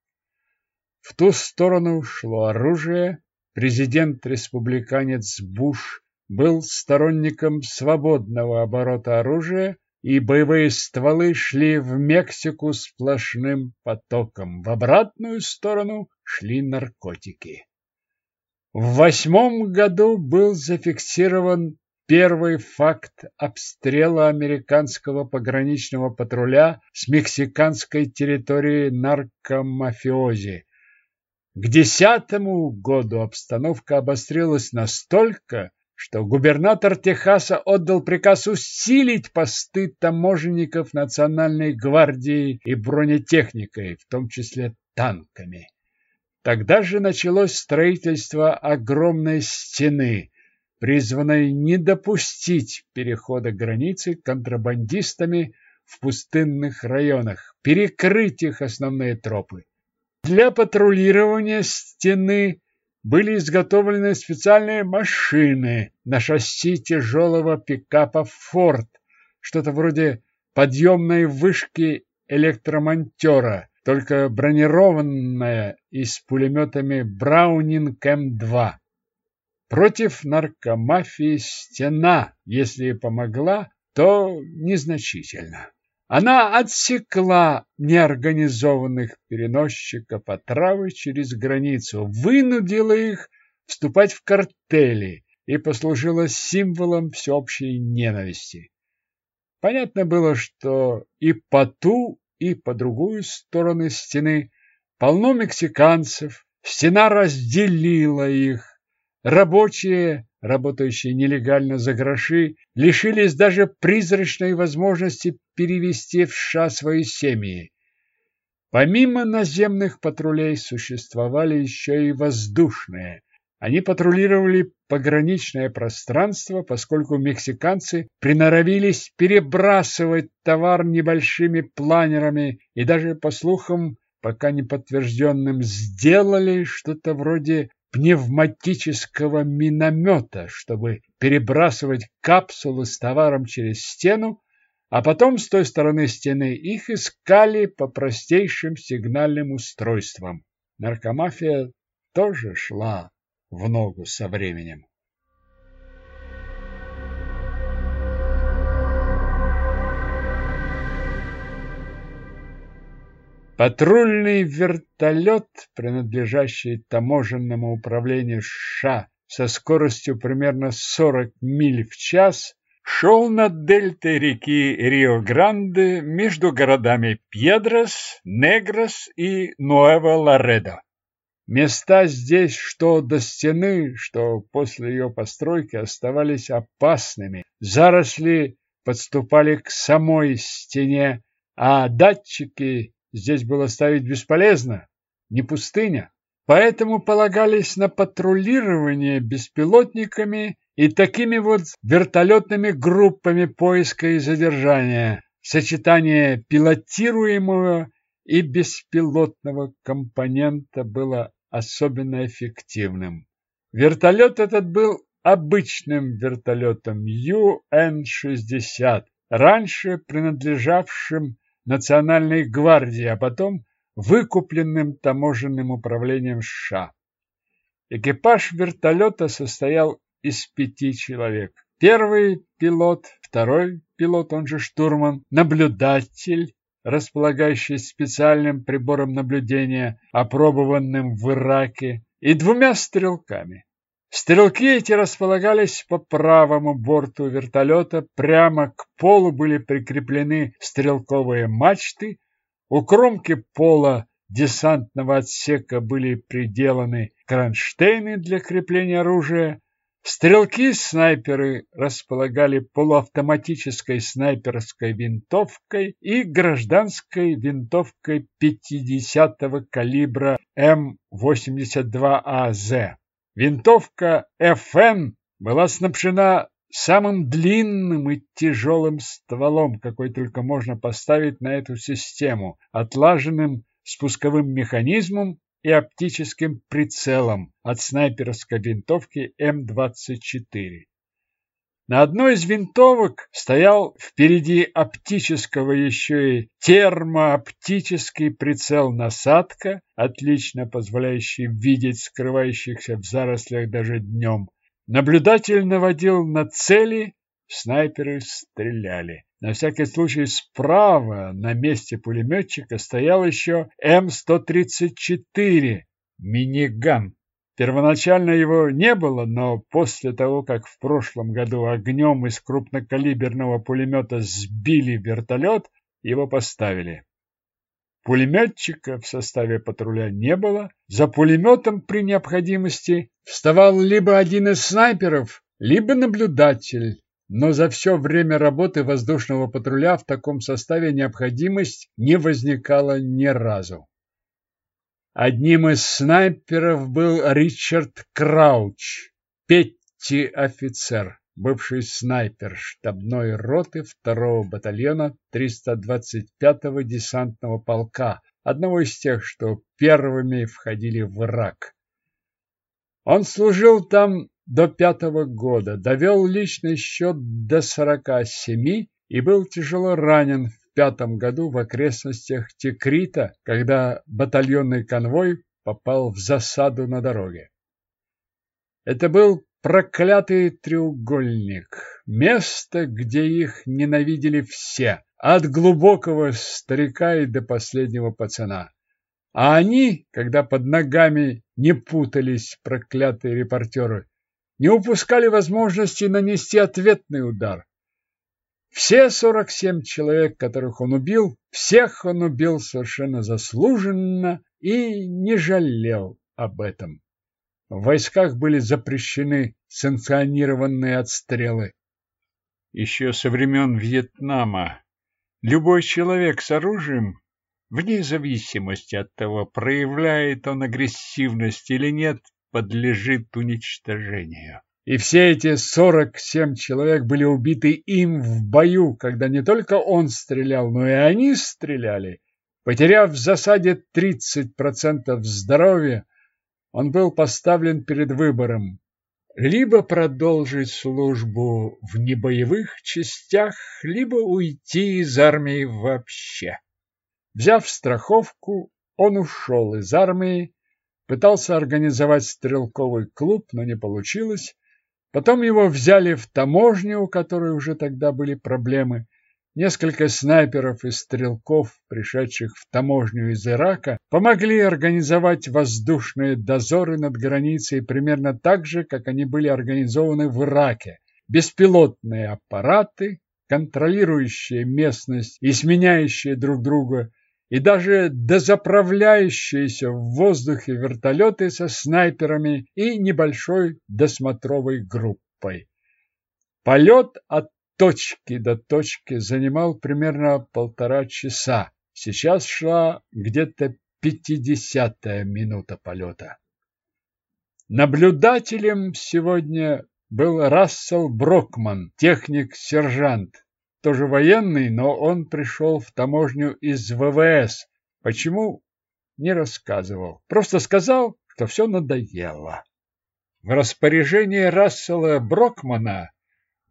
В ту сторону шло оружие, президент-республиканец Буш был сторонником свободного оборота оружия, и боевые стволы шли в Мексику сплошным потоком. В обратную сторону шли наркотики. В восьмом году был зафиксирован первый факт обстрела американского пограничного патруля с мексиканской территории наркомафиози. К десятому году обстановка обострилась настолько, что губернатор Техаса отдал приказ усилить посты таможенников Национальной гвардии и бронетехникой, в том числе танками. Тогда же началось строительство огромной стены, призванной не допустить перехода границы контрабандистами в пустынных районах, перекрыть их основные тропы. Для патрулирования стены были изготовлены специальные машины на шасси тяжелого пикапа «Форд», что-то вроде подъемной вышки электромонтера, только бронированная и с пулеметами «Браунинг М2». Против наркомафии стена, если помогла, то незначительно. Она отсекла неорганизованных переносчиков отравы через границу, вынудила их вступать в картели и послужила символом всеобщей ненависти. Понятно было, что и по ту, и по другую стороны стены полно мексиканцев, стена разделила их, рабочие работающие нелегально за гроши, лишились даже призрачной возможности перевести в США свои семьи. Помимо наземных патрулей существовали еще и воздушные. Они патрулировали пограничное пространство, поскольку мексиканцы приноровились перебрасывать товар небольшими планерами и даже, по слухам, пока не подтвержденным, сделали что-то вроде пневматического миномета, чтобы перебрасывать капсулы с товаром через стену, а потом с той стороны стены их искали по простейшим сигнальным устройствам. Наркомафия тоже шла в ногу со временем. Патрульный вертолет, принадлежащий таможенному управлению США со скоростью примерно 40 миль в час, шел над дельтой реки Рио-Гранде между городами Пьедрос, Негрос и Нуэво-Ларедо. Места здесь, что до стены, что после ее постройки, оставались опасными. Заросли подступали к самой стене, а датчики здесь было ставить бесполезно, не пустыня. Поэтому полагались на патрулирование беспилотниками и такими вот вертолетными группами поиска и задержания, сочетание пилотируемого и беспилотного компонента было особенно эффективным. Вертолет этот был обычным вертолетом UN-60, раньше принадлежавшим Национальной гвардии, а потом выкупленным таможенным управлением США. Экипаж вертолета состоял из пяти человек. Первый пилот, второй пилот, он же штурман, наблюдатель, располагающий специальным прибором наблюдения, опробованным в Ираке, и двумя стрелками. Стрелки эти располагались по правому борту вертолета, прямо к полу были прикреплены стрелковые мачты, у кромки пола десантного отсека были приделаны кронштейны для крепления оружия. Стрелки-снайперы располагали полуавтоматической снайперской винтовкой и гражданской винтовкой 50-го калибра М82АЗ. Винтовка ФН была снабжена самым длинным и тяжелым стволом, какой только можно поставить на эту систему, отлаженным спусковым механизмом и оптическим прицелом от снайперской винтовки М24. На одной из винтовок стоял впереди оптического еще и термооптический прицел-насадка, отлично позволяющий видеть скрывающихся в зарослях даже днем. Наблюдатель наводил на цели, снайперы стреляли. На всякий случай справа на месте пулеметчика стоял еще М-134 миниган. Первоначально его не было, но после того, как в прошлом году огнем из крупнокалиберного пулемета сбили вертолет, его поставили. Пулеметчика в составе патруля не было. За пулеметом при необходимости вставал либо один из снайперов, либо наблюдатель, но за все время работы воздушного патруля в таком составе необходимость не возникала ни разу. Одним из снайперов был Ричард Крауч, Петти-офицер, бывший снайпер штабной роты 2-го батальона 325-го десантного полка, одного из тех, что первыми входили в Ирак. Он служил там до пятого года, довел личный счет до 47 и был тяжело ранен в пятом году в окрестностях Текрита, когда батальонный конвой попал в засаду на дороге. Это был проклятый треугольник, место, где их ненавидели все, от глубокого старика и до последнего пацана. А они, когда под ногами не путались проклятые репортеры, не упускали возможности нанести ответный удар. Все 47 человек, которых он убил, всех он убил совершенно заслуженно и не жалел об этом. В войсках были запрещены санкционированные отстрелы. Еще со времен Вьетнама любой человек с оружием, вне зависимости от того, проявляет он агрессивность или нет, подлежит уничтожению. И все эти 47 человек были убиты им в бою, когда не только он стрелял, но и они стреляли. Потеряв в засаде 30% здоровья, он был поставлен перед выбором либо продолжить службу в небоевых частях, либо уйти из армии вообще. Взяв страховку, он ушел из армии, пытался организовать стрелковый клуб, но не получилось. Потом его взяли в таможню, у которой уже тогда были проблемы. Несколько снайперов и стрелков, пришедших в таможню из Ирака, помогли организовать воздушные дозоры над границей примерно так же, как они были организованы в Ираке. Беспилотные аппараты, контролирующие местность и сменяющие друг друга и даже дозаправляющиеся в воздухе вертолеты со снайперами и небольшой досмотровой группой. Полет от точки до точки занимал примерно полтора часа. Сейчас шла где-то пятидесятая минута полета. Наблюдателем сегодня был Рассел Брокман, техник-сержант, тоже военный, но он пришел в таможню из ВВС. Почему? Не рассказывал. Просто сказал, что все надоело. В распоряжении Рассела Брокмана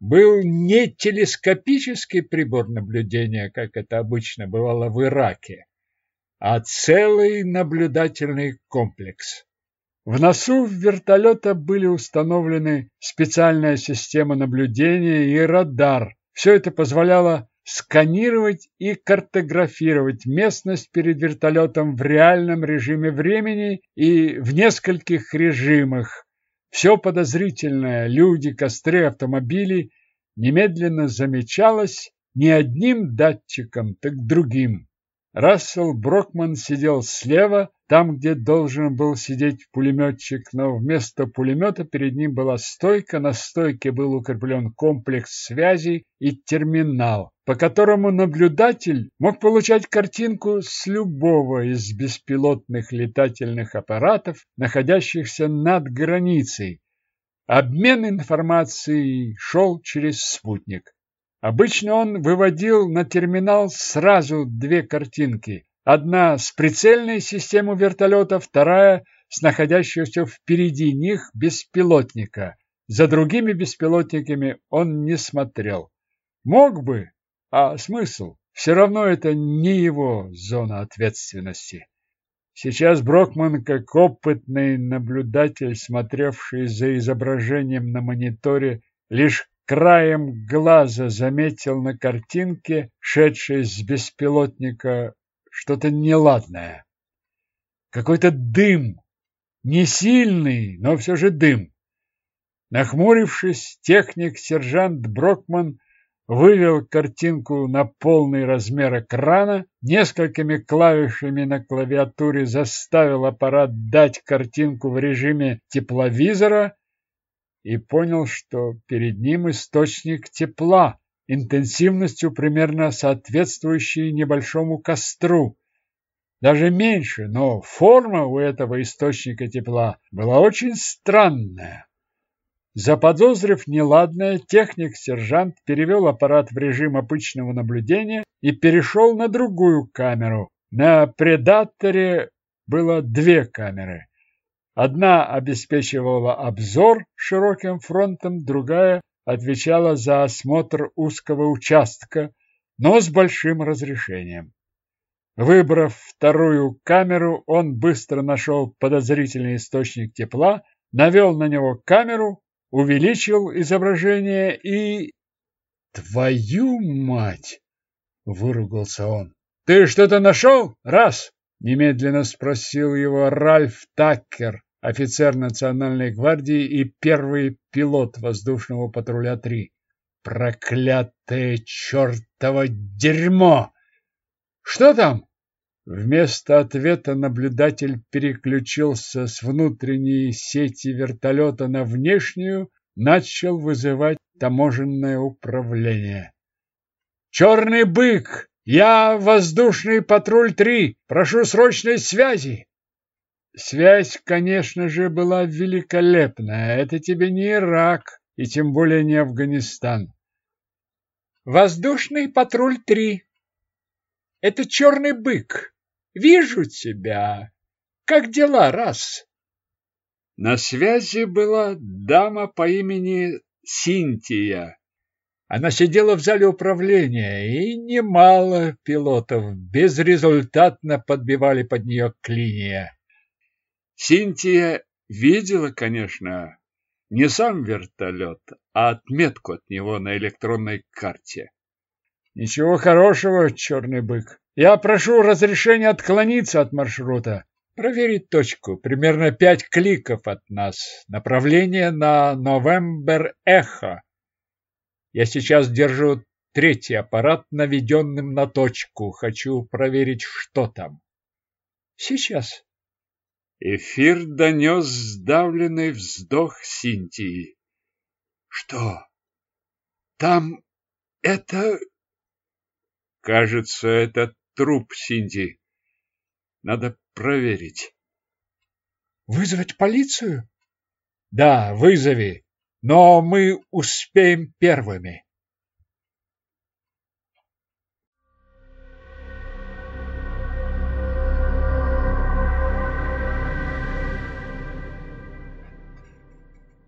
был не телескопический прибор наблюдения, как это обычно бывало в Ираке, а целый наблюдательный комплекс. В носу вертолета были установлены специальная система наблюдения и радар, все это позволяло сканировать и картографировать местность перед вертолетом в реальном режиме времени и в нескольких режимах. Все подозрительное, люди, костры, автомобили, немедленно замечалось не одним датчиком, так другим. Рассел Брокман сидел слева, там, где должен был сидеть пулеметчик, но вместо пулемета перед ним была стойка, на стойке был укреплен комплекс связи и терминал, по которому наблюдатель мог получать картинку с любого из беспилотных летательных аппаратов, находящихся над границей. Обмен информацией шел через спутник. Обычно он выводил на терминал сразу две картинки. Одна с прицельной системой вертолета, вторая с находящегося впереди них беспилотника. За другими беспилотниками он не смотрел. Мог бы, а смысл? Все равно это не его зона ответственности. Сейчас Брокман, как опытный наблюдатель, смотревший за изображением на мониторе, лишь краем глаза заметил на картинке, шедшей с беспилотника, что-то неладное. Какой-то дым, не сильный, но все же дым. Нахмурившись, техник-сержант Брокман вывел картинку на полный размер экрана, несколькими клавишами на клавиатуре заставил аппарат дать картинку в режиме тепловизора и понял, что перед ним источник тепла, интенсивностью примерно соответствующей небольшому костру. Даже меньше, но форма у этого источника тепла была очень странная. Заподозрив неладное, техник-сержант перевел аппарат в режим обычного наблюдения и перешел на другую камеру. На предаторе было две камеры. Одна обеспечивала обзор широким фронтом, другая отвечала за осмотр узкого участка, но с большим разрешением. Выбрав вторую камеру, он быстро нашел подозрительный источник тепла, навел на него камеру, увеличил изображение и... «Твою мать!» — выругался он. «Ты что-то нашел? Раз!» — немедленно спросил его Ральф Таккер, офицер Национальной гвардии и первый пилот воздушного патруля 3. Проклятое чертово дерьмо! Что там? Вместо ответа наблюдатель переключился с внутренней сети вертолета на внешнюю, начал вызывать таможенное управление. «Черный бык! Я воздушный патруль-3! Прошу срочной связи!» Связь, конечно же, была великолепная. Это тебе не Ирак и тем более не Афганистан. Воздушный патруль 3. Это черный бык. Вижу тебя. Как дела, раз? На связи была дама по имени Синтия. Она сидела в зале управления, и немало пилотов безрезультатно подбивали под нее клинья. Синтия видела, конечно, не сам вертолет, а отметку от него на электронной карте. Ничего хорошего, черный бык. Я прошу разрешения отклониться от маршрута. Проверить точку. Примерно пять кликов от нас. Направление на Новембер Эхо. Я сейчас держу третий аппарат, наведенным на точку. Хочу проверить, что там. Сейчас. Эфир донес сдавленный вздох Синтии. Что? Там это... Кажется, это труп Синди. Надо проверить. Вызвать полицию? Да, вызови. Но мы успеем первыми.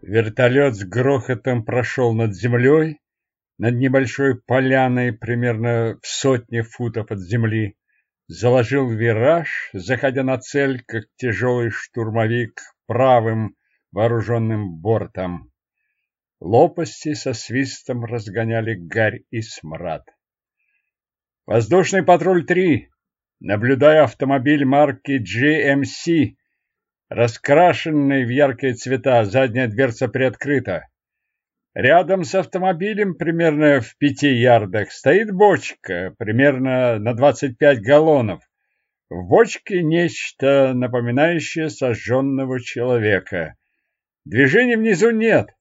Вертолет с грохотом прошел над землей, над небольшой поляной примерно в сотне футов от земли, заложил вираж, заходя на цель, как тяжелый штурмовик правым вооруженным бортом. Лопасти со свистом разгоняли гарь и смрад. Воздушный патруль 3, наблюдая автомобиль марки GMC, раскрашенный в яркие цвета, задняя дверца приоткрыта. Рядом с автомобилем, примерно в пяти ярдах, стоит бочка, примерно на 25 галлонов. В бочке нечто напоминающее сожженного человека. Движения внизу нет.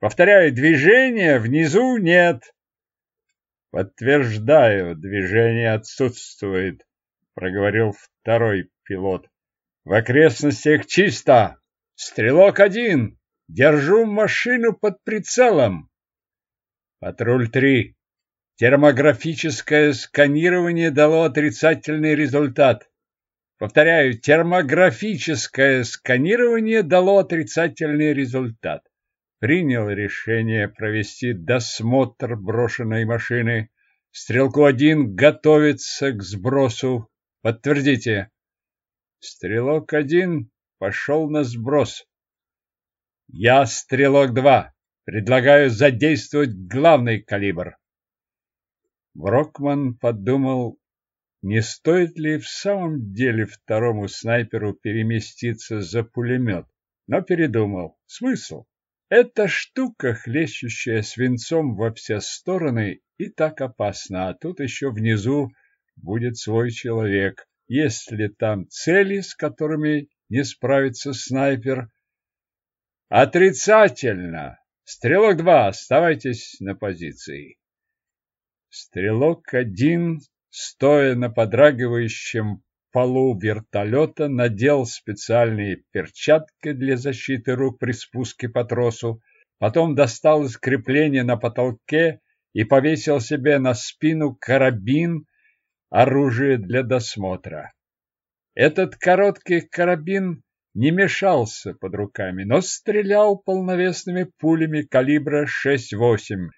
Повторяю, движения внизу нет. Подтверждаю, движение отсутствует, проговорил второй пилот. В окрестностях чисто. Стрелок один. Держу машину под прицелом. Патруль три. Термографическое сканирование дало отрицательный результат. Повторяю, термографическое сканирование дало отрицательный результат. Принял решение провести досмотр брошенной машины. Стрелку один готовится к сбросу. Подтвердите. Стрелок один пошел на сброс. Я стрелок два. Предлагаю задействовать главный калибр. Брокман подумал, не стоит ли в самом деле второму снайперу переместиться за пулемет, но передумал. Смысл? Эта штука, хлещущая свинцом во все стороны, и так опасна, а тут еще внизу будет свой человек. Есть ли там цели, с которыми не справится снайпер? Отрицательно. Стрелок 2, оставайтесь на позиции. Стрелок 1, стоя на подрагивающем полу вертолета, надел специальные перчатки для защиты рук при спуске по тросу, потом достал из крепления на потолке и повесил себе на спину карабин, оружие для досмотра. Этот короткий карабин не мешался под руками, но стрелял полновесными пулями калибра 6,8.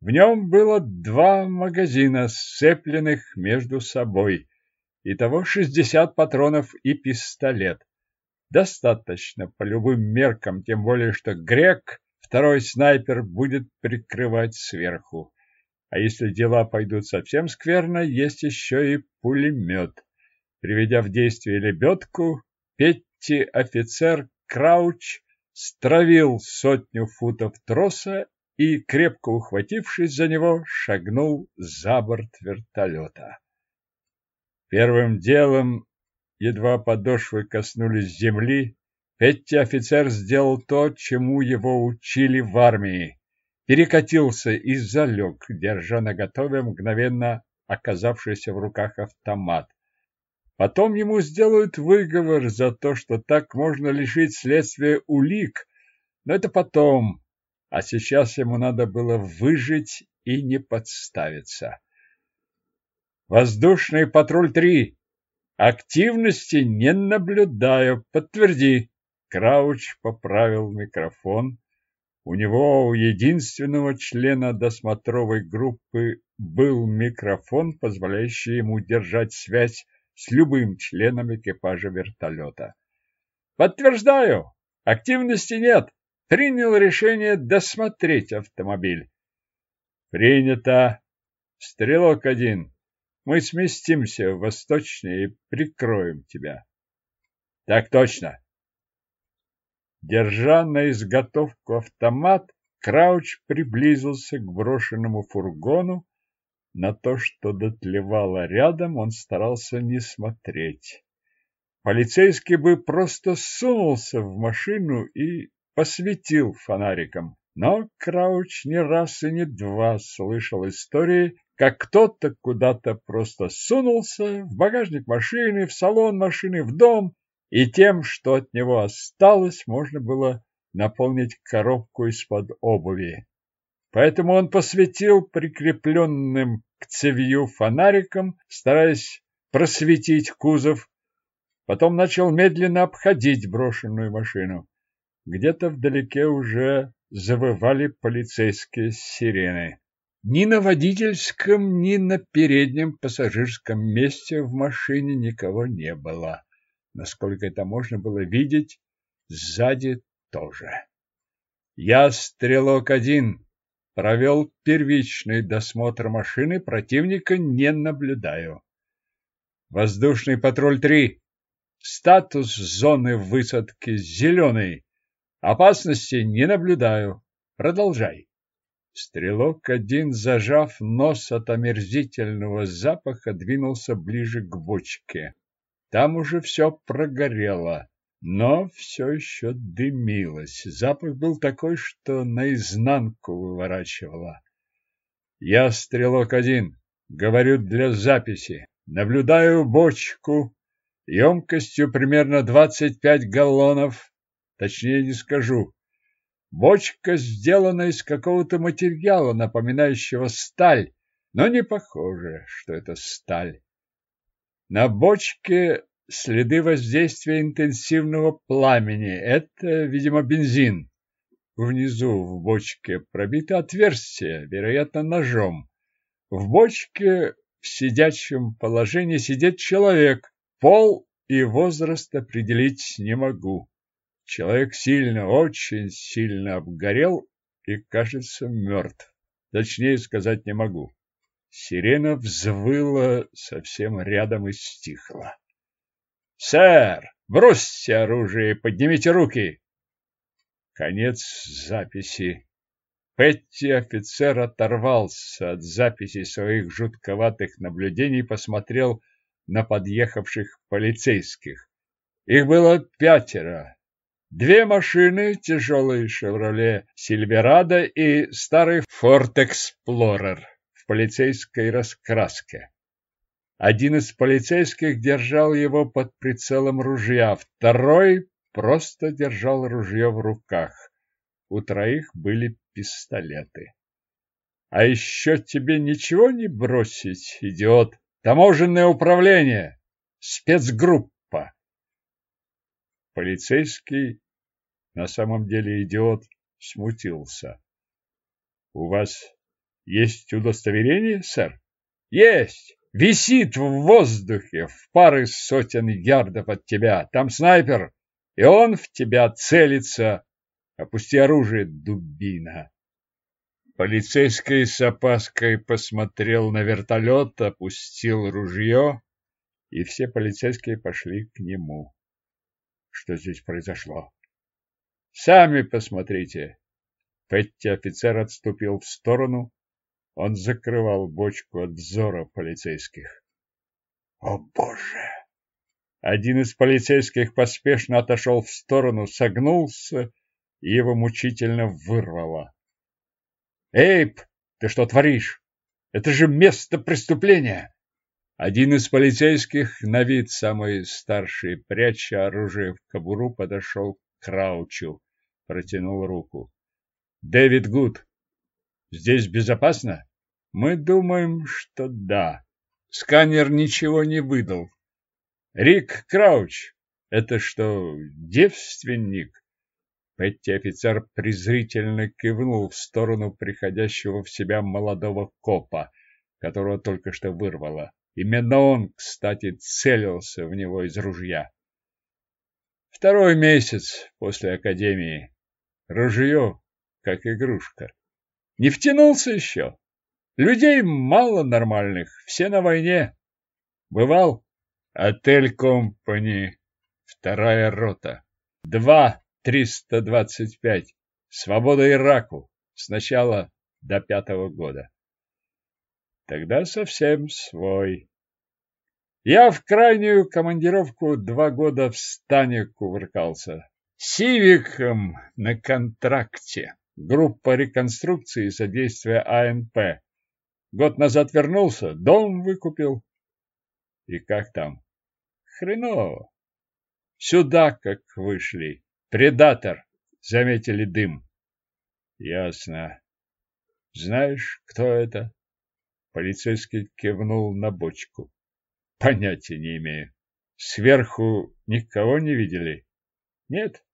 В нем было два магазина, сцепленных между собой. Итого 60 патронов и пистолет. Достаточно по любым меркам, тем более, что грек, второй снайпер, будет прикрывать сверху. А если дела пойдут совсем скверно, есть еще и пулемет. Приведя в действие лебедку, Петти офицер Крауч стравил сотню футов троса и, крепко ухватившись за него, шагнул за борт вертолета. Первым делом, едва подошвы коснулись земли, Петти офицер сделал то, чему его учили в армии перекатился и залег, держа наготове мгновенно оказавшийся в руках автомат. Потом ему сделают выговор за то, что так можно лишить следствия улик, но это потом, а сейчас ему надо было выжить и не подставиться. Воздушный патруль 3. Активности не наблюдаю. Подтверди. Крауч поправил микрофон. У него, у единственного члена досмотровой группы, был микрофон, позволяющий ему держать связь с любым членом экипажа вертолета. Подтверждаю, активности нет. Принял решение досмотреть автомобиль. Принято. Стрелок один. Мы сместимся в восточный и прикроем тебя. Так точно. Держа на изготовку автомат, Крауч приблизился к брошенному фургону. На то, что дотлевало рядом, он старался не смотреть. Полицейский бы просто сунулся в машину и посветил фонариком. Но Крауч не раз и не два слышал истории, как кто-то куда-то просто сунулся в багажник машины, в салон машины, в дом и тем, что от него осталось, можно было наполнить коробку из-под обуви. Поэтому он посветил прикрепленным к цевью фонариком, стараясь просветить кузов, потом начал медленно обходить брошенную машину. Где-то вдалеке уже завывали полицейские сирены. Ни на водительском, ни на переднем пассажирском месте в машине никого не было насколько это можно было видеть, сзади тоже. Я, стрелок один, провел первичный досмотр машины, противника не наблюдаю. Воздушный патруль 3. Статус зоны высадки зеленый. Опасности не наблюдаю. Продолжай. Стрелок один, зажав нос от омерзительного запаха, двинулся ближе к бочке. Там уже все прогорело, но все еще дымилось. Запах был такой, что наизнанку выворачивало. Я стрелок один, говорю для записи. Наблюдаю бочку емкостью примерно 25 галлонов, точнее не скажу. Бочка сделана из какого-то материала, напоминающего сталь, но не похоже, что это сталь. На бочке следы воздействия интенсивного пламени. Это, видимо, бензин. Внизу в бочке пробито отверстие, вероятно, ножом. В бочке в сидячем положении сидит человек. Пол и возраст определить не могу. Человек сильно, очень сильно обгорел и, кажется, мертв. Точнее сказать не могу. Сирена взвыла совсем рядом и стихла. «Сэр, бросьте оружие, поднимите руки!» Конец записи. Петти офицер оторвался от записи своих жутковатых наблюдений и посмотрел на подъехавших полицейских. Их было пятеро. Две машины, тяжелый «Шевроле Сильверадо» и старый «Форд Эксплорер» полицейской раскраске. Один из полицейских держал его под прицелом ружья, второй просто держал ружье в руках. У троих были пистолеты. А еще тебе ничего не бросить, идиот? Таможенное управление, спецгруппа. Полицейский, на самом деле идиот, смутился. У вас есть удостоверение, сэр? Есть. Висит в воздухе в пары сотен ярдов от тебя. Там снайпер, и он в тебя целится. Опусти оружие, дубина. Полицейский с опаской посмотрел на вертолет, опустил ружье, и все полицейские пошли к нему. Что здесь произошло? Сами посмотрите. Петти офицер отступил в сторону. Он закрывал бочку от взора полицейских. О, Боже! Один из полицейских поспешно отошел в сторону, согнулся, и его мучительно вырвало. Эйп, ты что творишь? Это же место преступления. Один из полицейских, на вид самый старший, пряча оружие в кобуру, подошел к Краучу, протянул руку. Дэвид Гуд, здесь безопасно? Мы думаем, что да. Сканер ничего не выдал. Рик Крауч, это что, девственник? Петти офицер презрительно кивнул в сторону приходящего в себя молодого копа, которого только что вырвало. Именно он, кстати, целился в него из ружья. Второй месяц после академии. Ружье, как игрушка. Не втянулся еще. Людей мало нормальных, все на войне. Бывал? Отель Компани, вторая рота. Два 325. Свобода Ираку. Сначала до пятого года. Тогда совсем свой. Я в крайнюю командировку два года в стане кувыркался. Сивиком на контракте. Группа реконструкции содействия АНП. Год назад вернулся, дом выкупил. И как там? Хреново. Сюда как вышли. Предатор. Заметили дым. Ясно. Знаешь, кто это? Полицейский кивнул на бочку. Понятия не имею. Сверху никого не видели? Нет.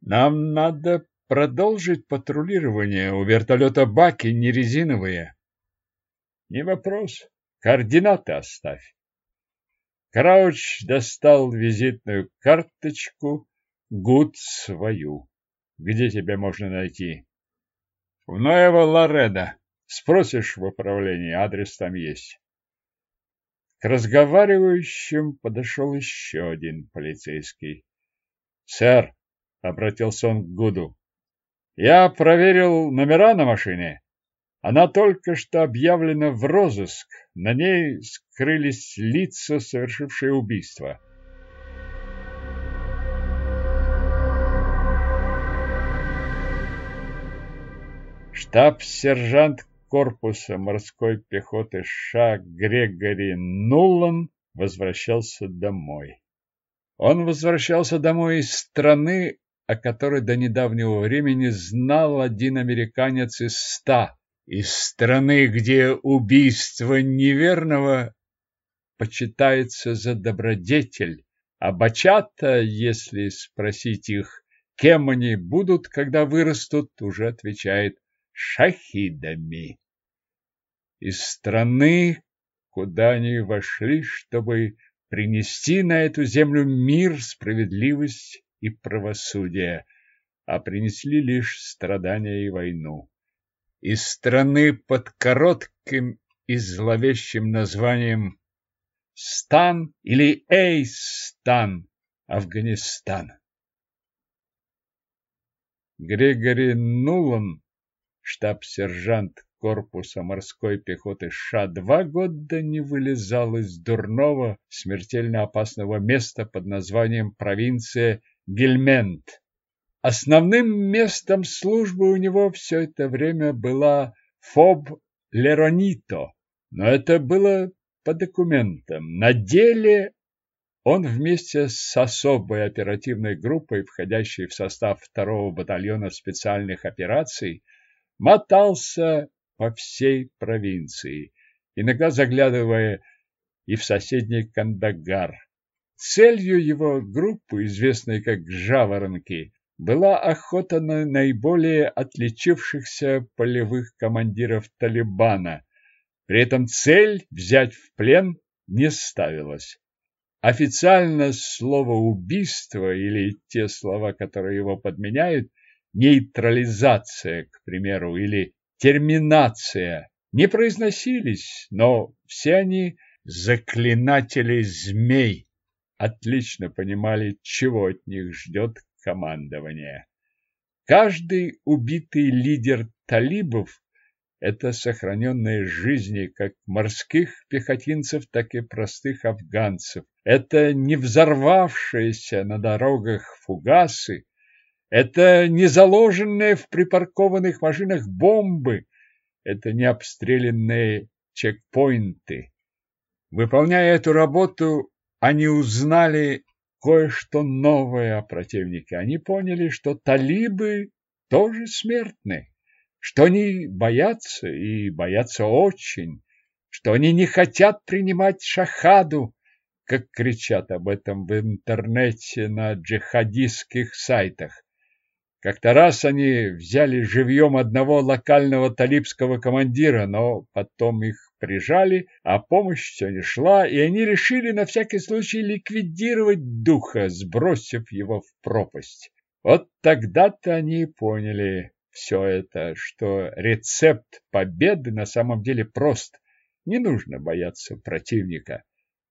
Нам надо продолжить патрулирование. У вертолета баки не резиновые. Не вопрос. Координаты оставь. Крауч достал визитную карточку Гуд свою. Где тебя можно найти? В Ноево Лореда. Спросишь в управлении, адрес там есть. К разговаривающим подошел еще один полицейский. «Сэр», — обратился он к Гуду, — «я проверил номера на машине. Она только что объявлена в розыск. На ней скрылись лица, совершившие убийство». Штаб-сержант корпуса морской пехоты Ша Грегори Нуллан возвращался домой. Он возвращался домой из страны, о которой до недавнего времени знал один американец из ста, из страны, где убийство неверного почитается за добродетель, а бачата, если спросить их, кем они будут, когда вырастут, уже отвечает шахидами. Из страны, куда они вошли, чтобы принести на эту землю мир, справедливость и правосудие, а принесли лишь страдания и войну. Из страны под коротким и зловещим названием Стан или Эйстан, Афганистан. Грегори Нулан штаб-сержант корпуса морской пехоты США два года не вылезал из дурного, смертельно опасного места под названием провинция Гельмент. Основным местом службы у него все это время была ФОБ Леронито, но это было по документам. На деле он вместе с особой оперативной группой, входящей в состав второго батальона специальных операций, мотался по всей провинции, иногда заглядывая и в соседний Кандагар. Целью его группы, известной как «Жаворонки», была охота на наиболее отличившихся полевых командиров Талибана. При этом цель взять в плен не ставилась. Официально слово «убийство» или те слова, которые его подменяют, нейтрализация, к примеру, или терминация, не произносились, но все они заклинатели змей отлично понимали, чего от них ждет командование. Каждый убитый лидер талибов – это сохраненные жизни как морских пехотинцев, так и простых афганцев. Это не взорвавшиеся на дорогах фугасы, это не заложенные в припаркованных машинах бомбы, это не обстрелянные чекпоинты. Выполняя эту работу, они узнали кое-что новое о противнике. Они поняли, что талибы тоже смертны, что они боятся и боятся очень, что они не хотят принимать шахаду, как кричат об этом в интернете на джихадистских сайтах. Как-то раз они взяли живьем одного локального талибского командира, но потом их прижали, а помощь все не шла, и они решили на всякий случай ликвидировать духа, сбросив его в пропасть. Вот тогда-то они поняли все это, что рецепт победы на самом деле прост. Не нужно бояться противника.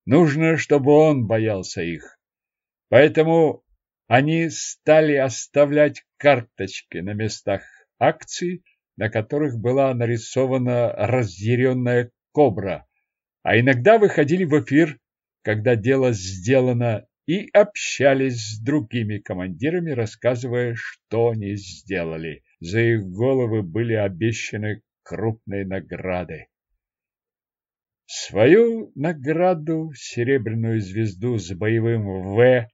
Нужно, чтобы он боялся их. Поэтому они стали оставлять карточки на местах акций, на которых была нарисована разъяренная кобра, а иногда выходили в эфир, когда дело сделано, и общались с другими командирами, рассказывая, что они сделали. За их головы были обещаны крупные награды. Свою награду, серебряную звезду с боевым «В»,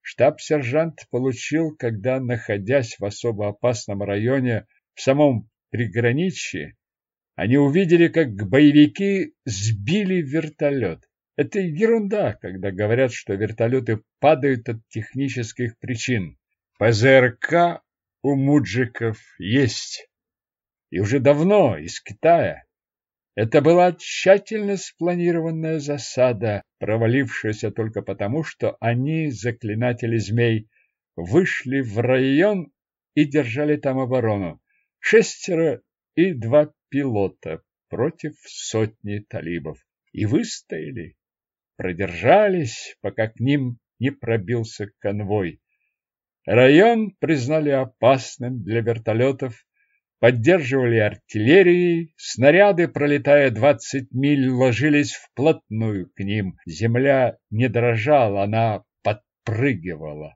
штаб-сержант получил, когда, находясь в особо опасном районе в самом приграничье, они увидели, как боевики сбили вертолет. Это ерунда, когда говорят, что вертолеты падают от технических причин. ПЗРК у муджиков есть. И уже давно, из Китая. Это была тщательно спланированная засада, провалившаяся только потому, что они, заклинатели змей, вышли в район и держали там оборону. Шестеро и два пилота против сотни талибов. И выстояли, продержались, пока к ним не пробился конвой. Район признали опасным для вертолетов, поддерживали артиллерией, снаряды, пролетая двадцать миль, ложились вплотную к ним. Земля не дрожала, она подпрыгивала.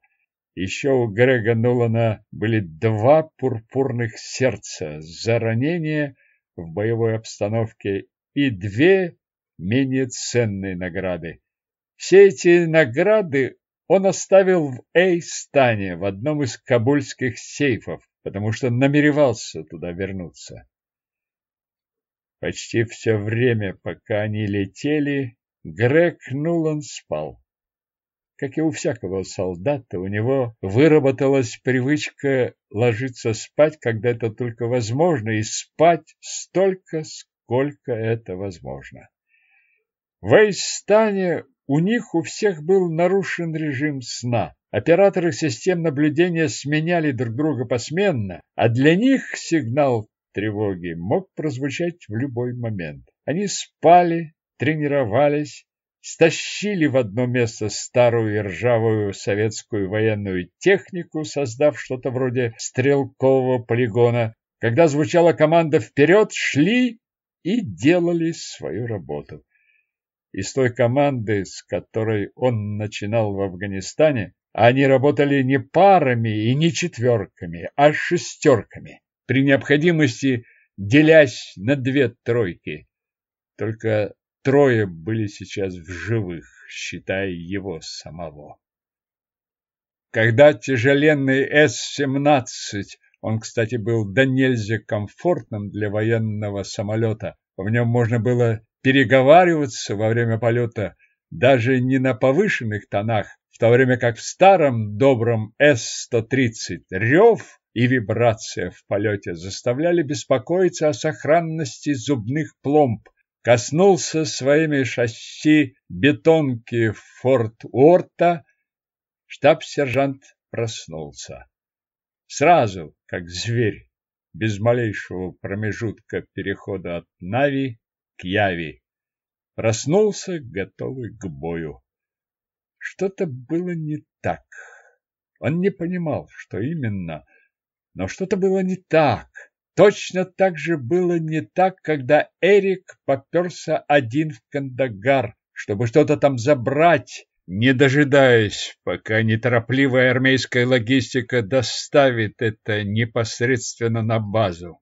Еще у Грега Нулана были два пурпурных сердца за ранение в боевой обстановке и две менее ценные награды. Все эти награды он оставил в Эйстане, в одном из кабульских сейфов потому что намеревался туда вернуться. Почти все время, пока они летели, Грег Нулан спал. Как и у всякого солдата, у него выработалась привычка ложиться спать, когда это только возможно, и спать столько, сколько это возможно. В Эйстане у них у всех был нарушен режим сна. Операторы систем наблюдения сменяли друг друга посменно, а для них сигнал тревоги мог прозвучать в любой момент. Они спали, тренировались, стащили в одно место старую и ржавую советскую военную технику, создав что-то вроде стрелкового полигона. Когда звучала команда «Вперед!», шли и делали свою работу. из той команды, с которой он начинал в Афганистане, они работали не парами и не четверками, а шестерками, при необходимости делясь на две тройки. Только трое были сейчас в живых, считая его самого. Когда тяжеленный С-17, он, кстати, был до нельзя комфортным для военного самолета, в нем можно было переговариваться во время полета даже не на повышенных тонах, в то время как в старом добром С-130 рев и вибрация в полете заставляли беспокоиться о сохранности зубных пломб. Коснулся своими шасси бетонки Форт Уорта, штаб-сержант проснулся. Сразу, как зверь, без малейшего промежутка перехода от Нави к Яви. Проснулся, готовый к бою. Что-то было не так. Он не понимал, что именно, но что-то было не так. Точно так же было не так, когда Эрик поперся один в Кандагар, чтобы что-то там забрать, не дожидаясь, пока неторопливая армейская логистика доставит это непосредственно на базу.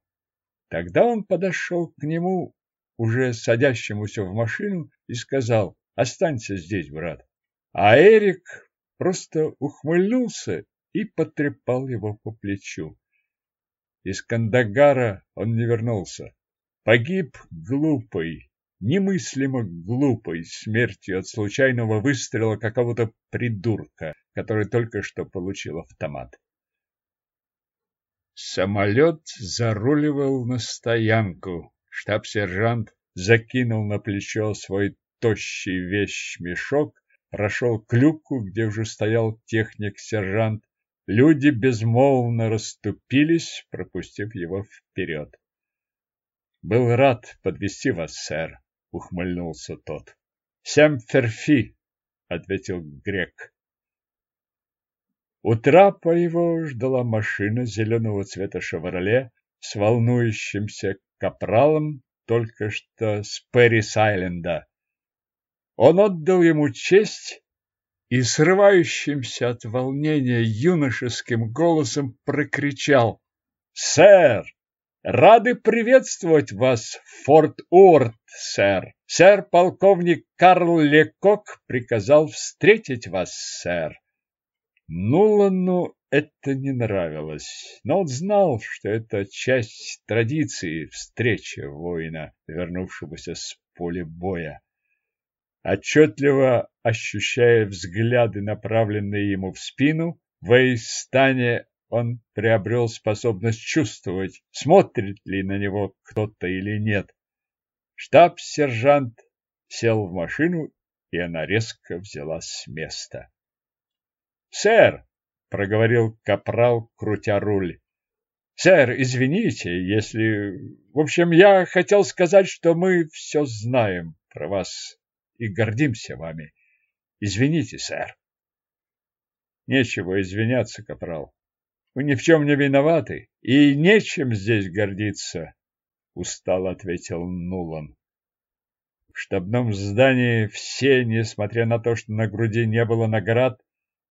Тогда он подошел к нему, уже садящемуся в машину, и сказал, останься здесь, брат. А Эрик просто ухмыльнулся и потрепал его по плечу. Из Кандагара он не вернулся. Погиб глупой, немыслимо глупой смертью от случайного выстрела какого-то придурка, который только что получил автомат. Самолет заруливал на стоянку. Штаб-сержант закинул на плечо свой тощий вещмешок, прошел к люку, где уже стоял техник-сержант. Люди безмолвно расступились, пропустив его вперед. «Был рад подвести вас, сэр», — ухмыльнулся тот. «Сям ферфи», — ответил грек. У трапа его ждала машина зеленого цвета «Шевроле» с волнующимся капралом только что с Перрис-Айленда. Он отдал ему честь и срывающимся от волнения юношеским голосом прокричал «Сэр, Рады приветствовать в Форт Уорт, сэр. Сэр-полковник Карл Лекок приказал встретить вас, сэр. Нулану это не нравилось, но он знал, что это часть традиции встречи воина, вернувшегося с поля боя. Отчетливо ощущая взгляды, направленные ему в спину, в Эйстане он приобрел способность чувствовать, смотрит ли на него кто-то или нет. Штаб-сержант сел в машину, и она резко взяла с места. «Сэр!» — проговорил капрал, крутя руль. «Сэр, извините, если... В общем, я хотел сказать, что мы все знаем про вас и гордимся вами. Извините, сэр». «Нечего извиняться, капрал. Вы ни в чем не виноваты, и нечем здесь гордиться, устало ответил Нулан. В штабном здании все, несмотря на то, что на груди не было наград,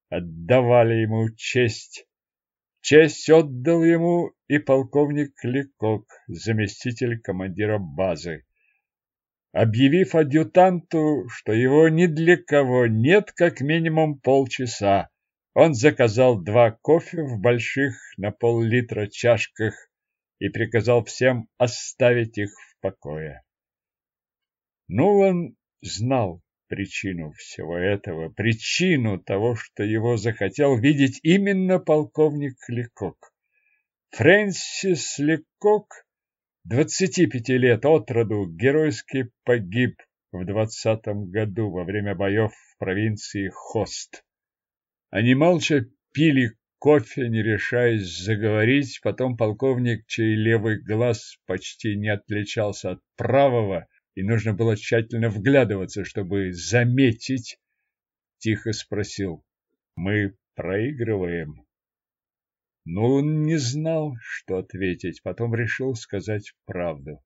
отдавали ему честь. Честь отдал ему и полковник Ликок, заместитель командира базы. Объявив адъютанту, что его ни для кого нет как минимум полчаса, он заказал два кофе в больших на пол-литра чашках и приказал всем оставить их в покое. Нулан знал причину всего этого, причину того, что его захотел видеть именно полковник Лекок. Фрэнсис Лекок, 25 лет от роду, геройски погиб в двадцатом году во время боев в провинции Хост. Они молча пили кофе, не решаясь заговорить. Потом полковник, чей левый глаз почти не отличался от правого, и нужно было тщательно вглядываться, чтобы заметить, тихо спросил. «Мы проигрываем?» Ну, он не знал, что ответить, потом решил сказать правду.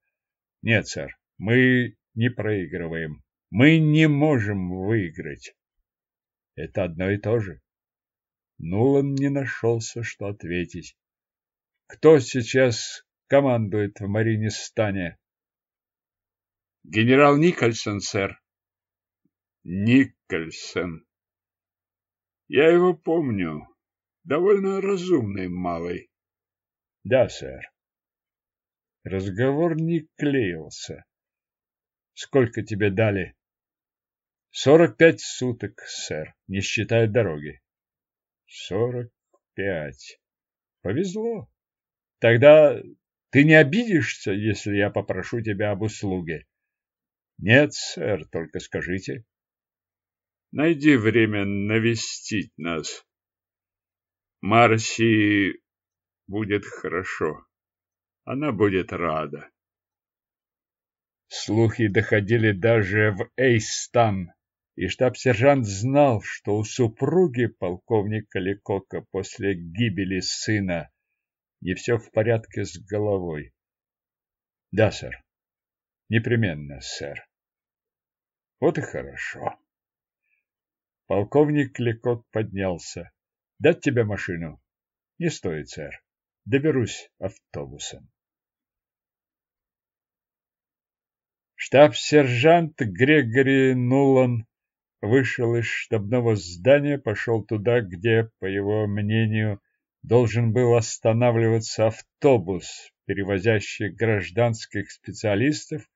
«Нет, сэр, мы не проигрываем. Мы не можем выиграть. Это одно и то же. Нулан не нашелся, что ответить. Кто сейчас командует в Маринистане? Генерал Никольсон, сэр. Никольсон. Я его помню. Довольно разумный малый. Да, сэр. Разговор не клеился. Сколько тебе дали? Сорок пять суток, сэр, не считая дороги. Сорок пять. Повезло. Тогда ты не обидишься, если я попрошу тебя об услуге? Нет, сэр, только скажите. Найди время навестить нас. Марси будет хорошо. Она будет рада. Слухи доходили даже в Эйстан, и штаб-сержант знал, что у супруги полковника Лекока после гибели сына не все в порядке с головой. Да, сэр. Непременно, сэр. Вот и хорошо. Полковник Лекок поднялся. Дать тебе машину? Не стоит, сэр. Доберусь автобусом. Штаб-сержант Грегори Нулан вышел из штабного здания, пошел туда, где, по его мнению, должен был останавливаться автобус, перевозящий гражданских специалистов.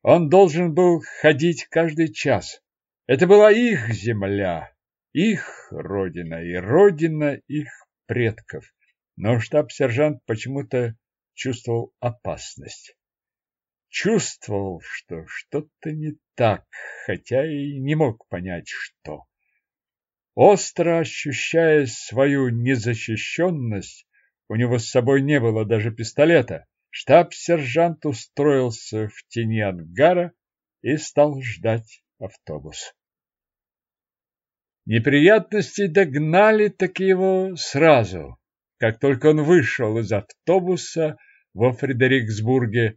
Он должен был ходить каждый час. Это была их земля, их родина и родина их предков. Но штаб-сержант почему-то чувствовал опасность. Чувствовал, что что-то не так, хотя и не мог понять, что. Остро ощущая свою незащищенность, у него с собой не было даже пистолета. Штаб-сержант устроился в тени ангара и стал ждать автобус. Неприятности догнали так его сразу, как только он вышел из автобуса во Фредериксбурге.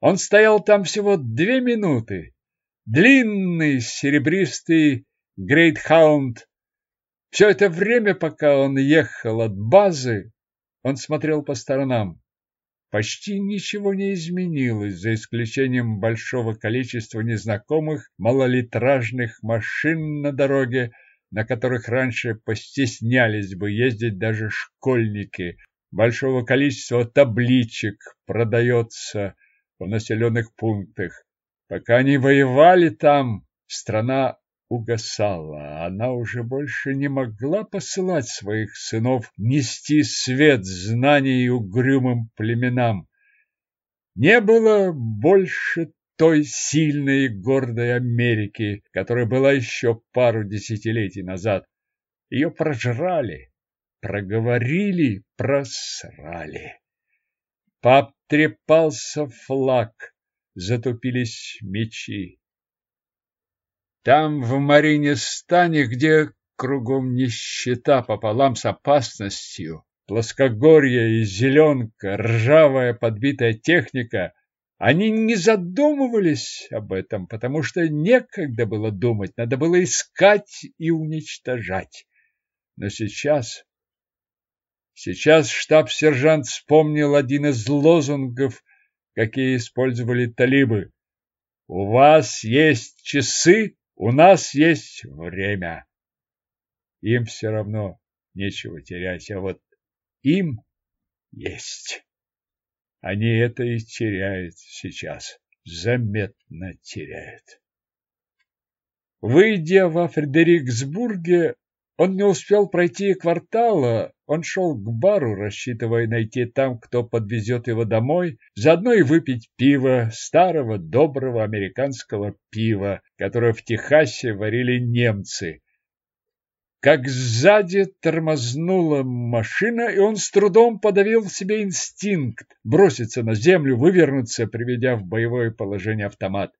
Он стоял там всего две минуты. Длинный серебристый грейтхаунд. Все это время, пока он ехал от базы, он смотрел по сторонам. Почти ничего не изменилось, за исключением большого количества незнакомых малолитражных машин на дороге, на которых раньше постеснялись бы ездить даже школьники, большого количества табличек продается в населенных пунктах. Пока они воевали там, страна угасала, она уже больше не могла посылать своих сынов нести свет знаний угрюмым племенам. Не было больше той сильной и гордой Америки, которая была еще пару десятилетий назад. Ее прожрали, проговорили, просрали. Пообтрепался флаг, затупились мечи. Там, в Маринестане, где кругом нищета пополам с опасностью, плоскогорье и зеленка, ржавая подбитая техника, они не задумывались об этом, потому что некогда было думать, надо было искать и уничтожать. Но сейчас... Сейчас штаб-сержант вспомнил один из лозунгов, какие использовали талибы. «У вас есть часы, у нас есть время. Им все равно нечего терять, а вот им есть. Они это и теряют сейчас, заметно теряют. Выйдя во Фредериксбурге, он не успел пройти квартала, он шел к бару, рассчитывая найти там, кто подвезет его домой, заодно и выпить пиво, старого доброго американского пива, которое в Техасе варили немцы. Как сзади тормознула машина, и он с трудом подавил в себе инстинкт броситься на землю, вывернуться, приведя в боевое положение автомат.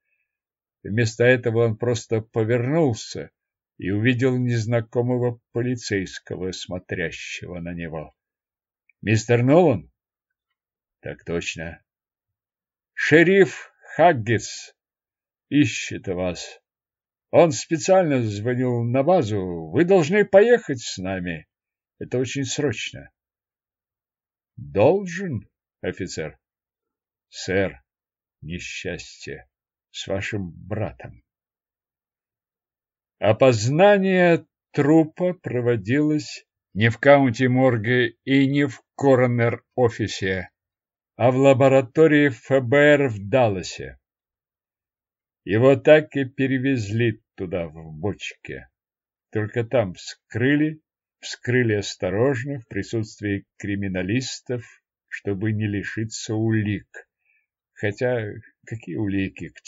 Вместо этого он просто повернулся и увидел незнакомого полицейского, смотрящего на него. «Мистер Нолан?» «Так точно». «Шериф Хаггис. ищет вас. Он специально звонил на базу. Вы должны поехать с нами. Это очень срочно. Должен, офицер? Сэр, несчастье с вашим братом. Опознание трупа проводилось не в каунти-морге и не в коронер-офисе, а в лаборатории ФБР в Далласе. Его так и перевезли туда, в бочке. Только там вскрыли, вскрыли осторожно, в присутствии криминалистов, чтобы не лишиться улик. Хотя какие улики к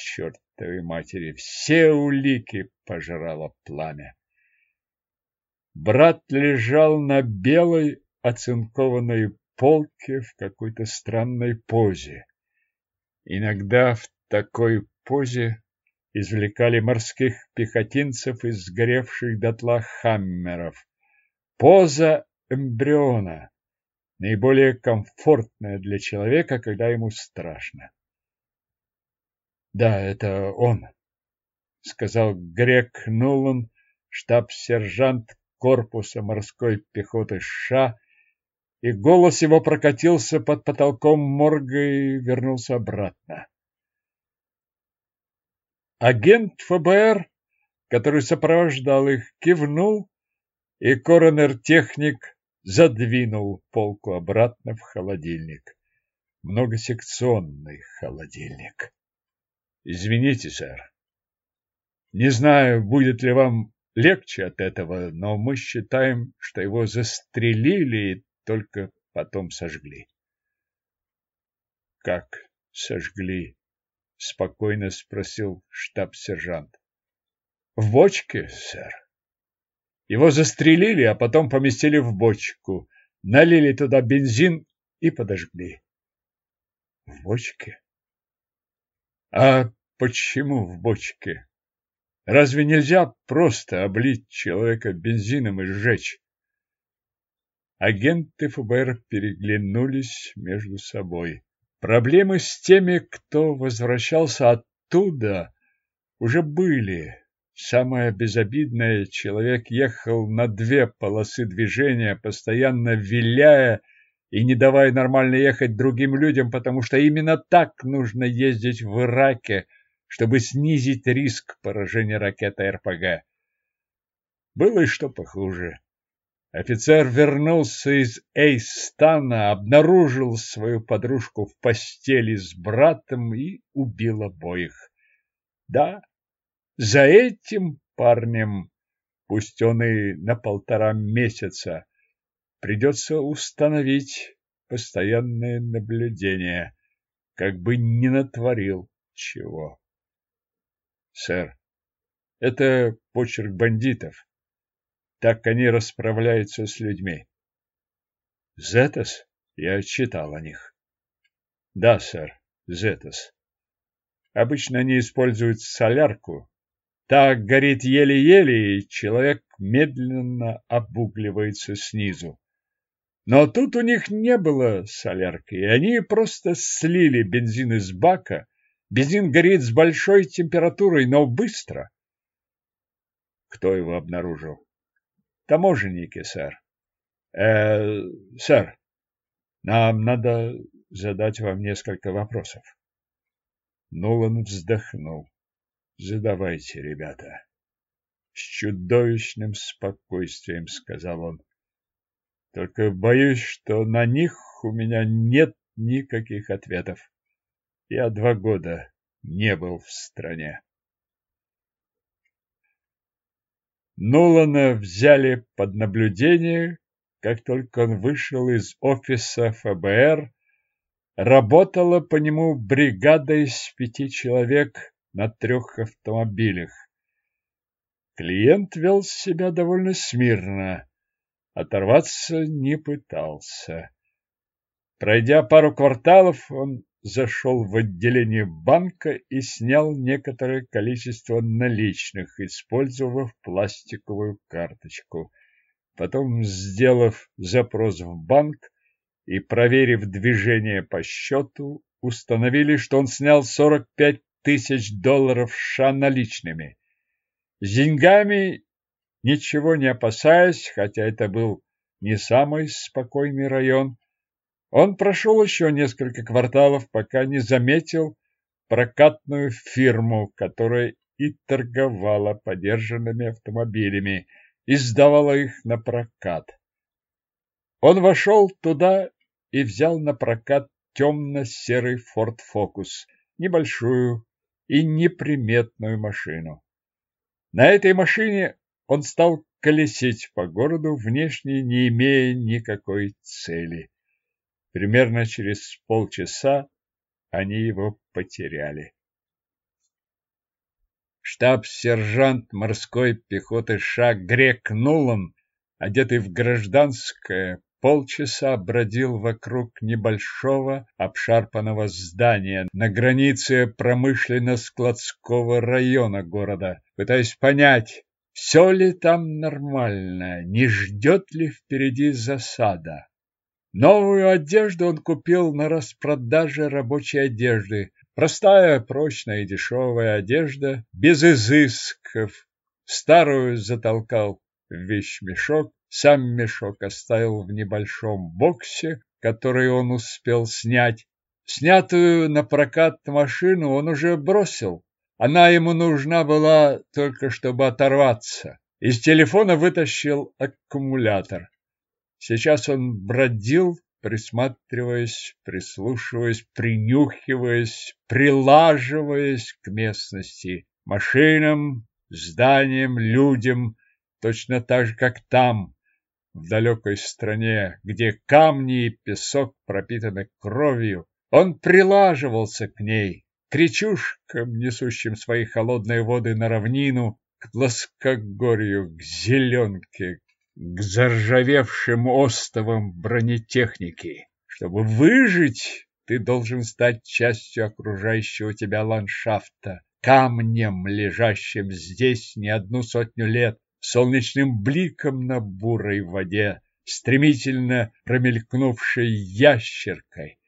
чертовой матери? Все улики пожрало пламя. Брат лежал на белой оцинкованной полке в какой-то странной позе. Иногда в такой позе извлекали морских пехотинцев из сгоревших дотла хаммеров. Поза эмбриона наиболее комфортная для человека, когда ему страшно. Да, это он, сказал Грек Нулан, штаб-сержант корпуса морской пехоты США, и голос его прокатился под потолком морга и вернулся обратно. Агент ФБР, который сопровождал их, кивнул, и коронер-техник задвинул полку обратно в холодильник. Многосекционный холодильник. Извините, сэр. Не знаю, будет ли вам легче от этого, но мы считаем, что его застрелили и только потом сожгли. Как сожгли? спокойно спросил штаб-сержант. В бочке, сэр. Его застрелили, а потом поместили в бочку, налили туда бензин и подожгли. В бочке? А почему в бочке? Разве нельзя просто облить человека бензином и сжечь? Агенты ФБР переглянулись между собой. Проблемы с теми, кто возвращался оттуда, уже были. Самое безобидное, человек ехал на две полосы движения, постоянно виляя и не давая нормально ехать другим людям, потому что именно так нужно ездить в Ираке, чтобы снизить риск поражения ракетой РПГ. Было и что похуже. Офицер вернулся из Эйстана, обнаружил свою подружку в постели с братом и убил обоих. Да, за этим парнем, пусть он и на полтора месяца, придется установить постоянное наблюдение, как бы не натворил чего. Сэр, это почерк бандитов. Так они расправляются с людьми. Зетос? Я читал о них. Да, сэр, Зетос. Обычно они используют солярку. Так горит еле-еле, и человек медленно обугливается снизу. Но тут у них не было солярки, и они просто слили бензин из бака. Бензин горит с большой температурой, но быстро. Кто его обнаружил? Таможенники, сэр. Э, сэр, нам надо задать вам несколько вопросов. Нулан вздохнул. Задавайте, ребята. С чудовищным спокойствием сказал он. Только боюсь, что на них у меня нет никаких ответов. Я два года не был в стране. Нолана взяли под наблюдение, как только он вышел из офиса ФБР. Работала по нему бригада из пяти человек на трех автомобилях. Клиент вел себя довольно смирно, оторваться не пытался. Пройдя пару кварталов, он зашел в отделение банка и снял некоторое количество наличных, использовав пластиковую карточку. Потом, сделав запрос в банк и проверив движение по счету, установили, что он снял 45 тысяч долларов США наличными. С деньгами ничего не опасаясь, хотя это был не самый спокойный район, он прошел еще несколько кварталов, пока не заметил прокатную фирму, которая и торговала подержанными автомобилями и сдавала их на прокат. Он вошел туда и взял на прокат темно-серый Ford Focus, небольшую и неприметную машину. На этой машине он стал колесить по городу, внешне не имея никакой цели. Примерно через полчаса они его потеряли. Штаб-сержант морской пехоты США Грек Нулан, одетый в гражданское, полчаса бродил вокруг небольшого обшарпанного здания на границе промышленно-складского района города, пытаясь понять, все ли там нормально, не ждет ли впереди засада. Новую одежду он купил на распродаже рабочей одежды. Простая, прочная и дешевая одежда, без изысков. Старую затолкал в вещмешок, сам мешок оставил в небольшом боксе, который он успел снять. Снятую на прокат машину он уже бросил. Она ему нужна была только чтобы оторваться. Из телефона вытащил аккумулятор. Сейчас он бродил, присматриваясь, прислушиваясь, принюхиваясь, прилаживаясь к местности, машинам, зданиям, людям, точно так же, как там, в далекой стране, где камни и песок пропитаны кровью. Он прилаживался к ней, к речушкам, несущим свои холодные воды на равнину, к плоскогорью, к зеленке, к заржавевшим остовам бронетехники. Чтобы выжить, ты должен стать частью окружающего тебя ландшафта, камнем, лежащим здесь не одну сотню лет, солнечным бликом на бурой воде, стремительно промелькнувшей ящеркой.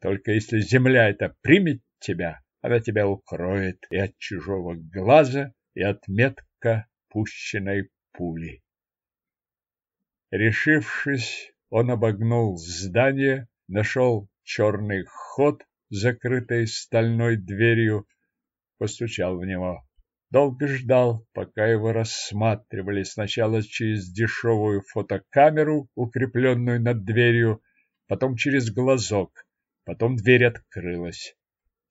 Только если земля это примет тебя, она тебя укроет и от чужого глаза, и от метка пущенной пули. Решившись, он обогнул здание, нашел черный ход, закрытый стальной дверью, постучал в него. Долго ждал, пока его рассматривали сначала через дешевую фотокамеру, укрепленную над дверью, потом через глазок, потом дверь открылась.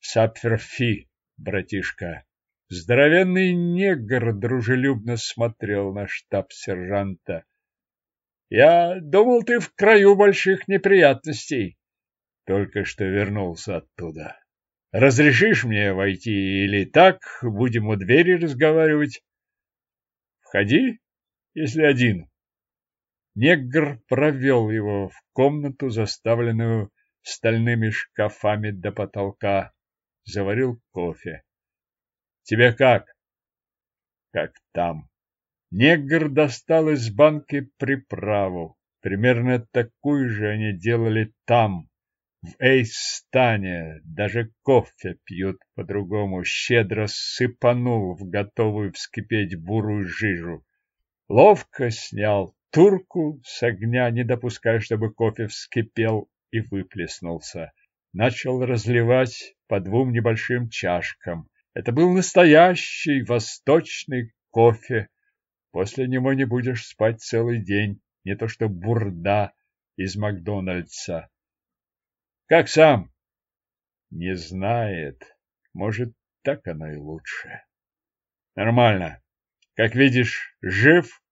Сапферфи, братишка. Здоровенный негр дружелюбно смотрел на штаб сержанта. Я думал, ты в краю больших неприятностей. Только что вернулся оттуда. Разрешишь мне войти или так будем у двери разговаривать? Входи, если один. Негр провел его в комнату, заставленную стальными шкафами до потолка. Заварил кофе. Тебе как? Как там? Негр достал из банки приправу. Примерно такую же они делали там, в Эйстане. Даже кофе пьют по-другому. Щедро сыпанул в готовую вскипеть бурую жижу. Ловко снял турку с огня, не допуская, чтобы кофе вскипел и выплеснулся. Начал разливать по двум небольшим чашкам. Это был настоящий восточный кофе, После него не будешь спать целый день, не то что бурда из Макдональдса. Как сам? Не знает. Может, так оно и лучше. Нормально. Как видишь, жив,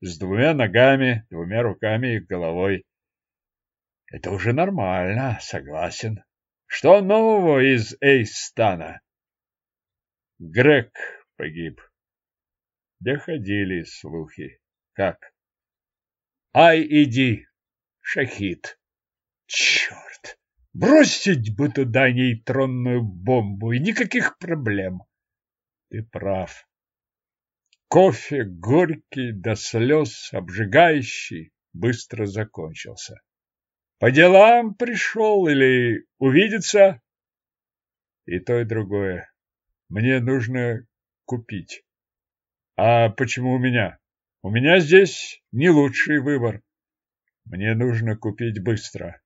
с двумя ногами, двумя руками и головой. Это уже нормально, согласен. Что нового из Эйстана? Грег погиб. Доходили слухи. Как? Ай, иди, шахид. Черт! Бросить бы туда нейтронную бомбу, и никаких проблем. Ты прав. Кофе горький до слез, обжигающий, быстро закончился. По делам пришел или увидеться? И то, и другое. Мне нужно купить. А почему у меня? У меня здесь не лучший выбор. Мне нужно купить быстро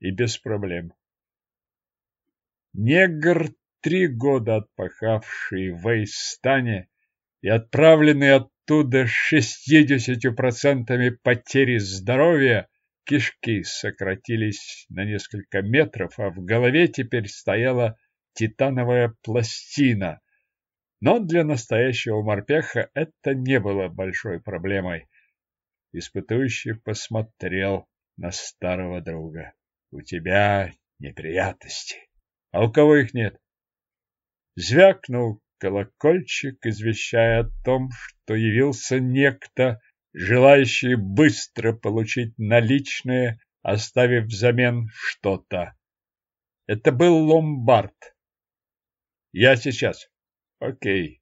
и без проблем. Негр, три года отпахавший в Эйстане и отправленный оттуда шестьюдесятью процентами потери здоровья, кишки сократились на несколько метров, а в голове теперь стояла титановая пластина. Но для настоящего морпеха это не было большой проблемой. Испытующий посмотрел на старого друга. У тебя неприятности. А у кого их нет? Звякнул колокольчик, извещая о том, что явился некто, желающий быстро получить наличные, оставив взамен что-то. Это был ломбард. Я сейчас. Окей.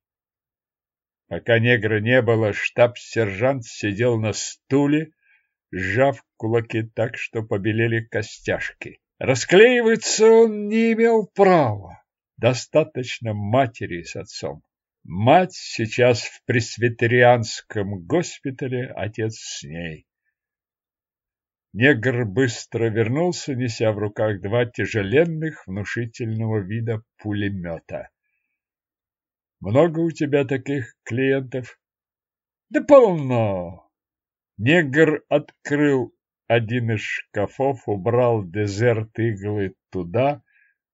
Пока негра не было, штаб-сержант сидел на стуле, сжав кулаки так, что побелели костяшки. Расклеиваться он не имел права. Достаточно матери с отцом. Мать сейчас в пресвитерианском госпитале, отец с ней. Негр быстро вернулся, неся в руках два тяжеленных, внушительного вида пулемета. «Много у тебя таких клиентов?» «Да полно!» Негр открыл один из шкафов, убрал дезерт иглы туда,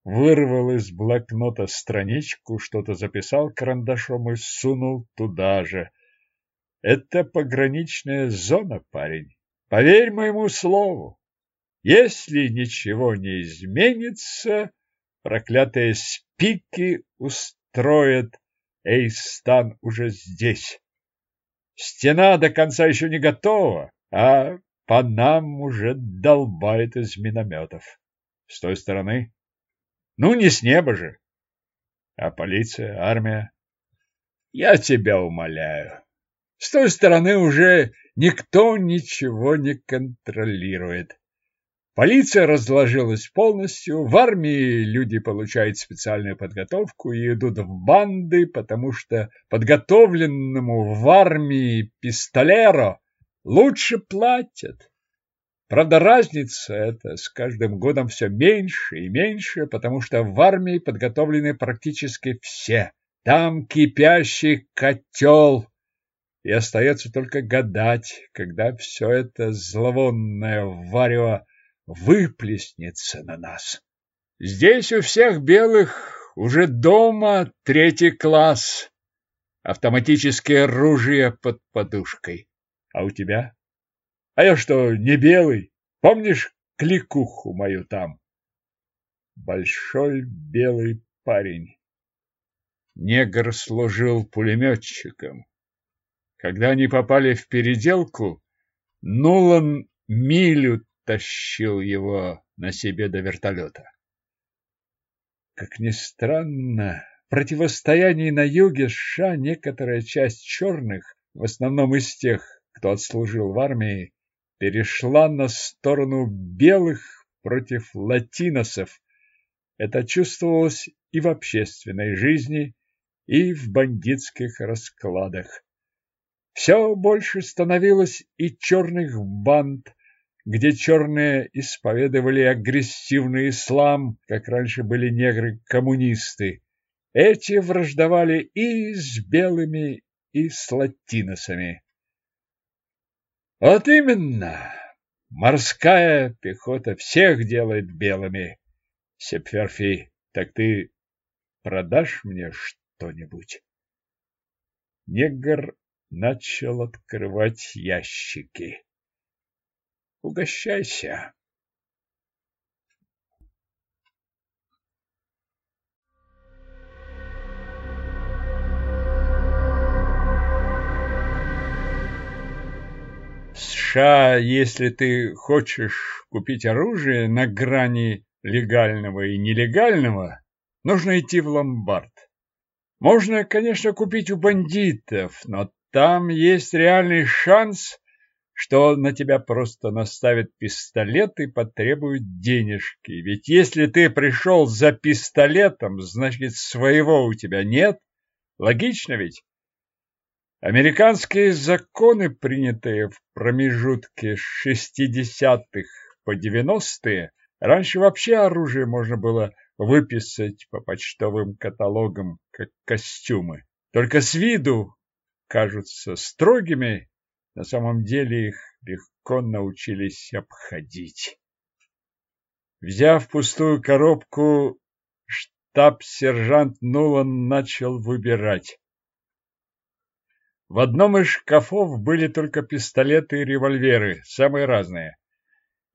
вырвал из блокнота страничку, что-то записал карандашом и сунул туда же. Это пограничная зона, парень. Поверь моему слову. Если ничего не изменится, проклятые спики устроят Эйстан уже здесь. Стена до конца еще не готова, а по нам уже долбает из минометов. С той стороны ну, не с неба же. А полиция, армия? Я тебя умоляю. С той стороны уже никто ничего не контролирует. Полиция разложилась полностью, в армии люди получают специальную подготовку и идут в банды, потому что подготовленному в армии пистолеро лучше платят. Правда, разница эта с каждым годом все меньше и меньше, потому что в армии подготовлены практически все. Там кипящий котел, и остается только гадать, когда все это зловонное варево выплеснется на нас. Здесь у всех белых уже дома третий класс, автоматические оружие под подушкой. А у тебя? А я что, не белый? Помнишь кликуху мою там? Большой белый парень. Негр служил пулеметчиком. Когда они попали в переделку, Нулан милю тащил его на себе до вертолета. Как ни странно, в противостоянии на юге США некоторая часть черных, в основном из тех, кто отслужил в армии, перешла на сторону белых против латиносов. Это чувствовалось и в общественной жизни, и в бандитских раскладах. Все больше становилось и черных банд, где черные исповедовали агрессивный ислам, как раньше были негры-коммунисты. Эти враждовали и с белыми, и с латиносами. Вот именно. Морская пехота всех делает белыми. Сепферфи, так ты продашь мне что-нибудь? Негр начал открывать ящики. Угощайся. США, если ты хочешь купить оружие на грани легального и нелегального, нужно идти в ломбард. Можно, конечно, купить у бандитов, но там есть реальный шанс, что на тебя просто наставят пистолет и потребуют денежки. Ведь если ты пришел за пистолетом, значит, своего у тебя нет. Логично ведь? Американские законы, принятые в промежутке с 60-х по 90-е, раньше вообще оружие можно было выписать по почтовым каталогам, как костюмы. Только с виду кажутся строгими, на самом деле их легко научились обходить. Взяв пустую коробку, штаб-сержант Нулан начал выбирать. В одном из шкафов были только пистолеты и револьверы, самые разные.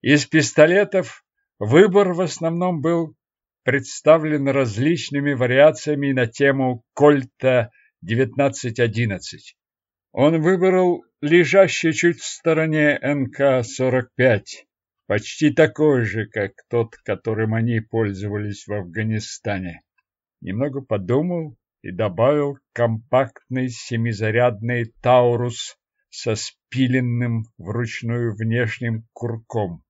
Из пистолетов выбор в основном был представлен различными вариациями на тему Кольта 1911. Он выбрал лежащий чуть в стороне НК-45, почти такой же, как тот, которым они пользовались в Афганистане. Немного подумал и добавил компактный семизарядный Таурус со спиленным вручную внешним курком.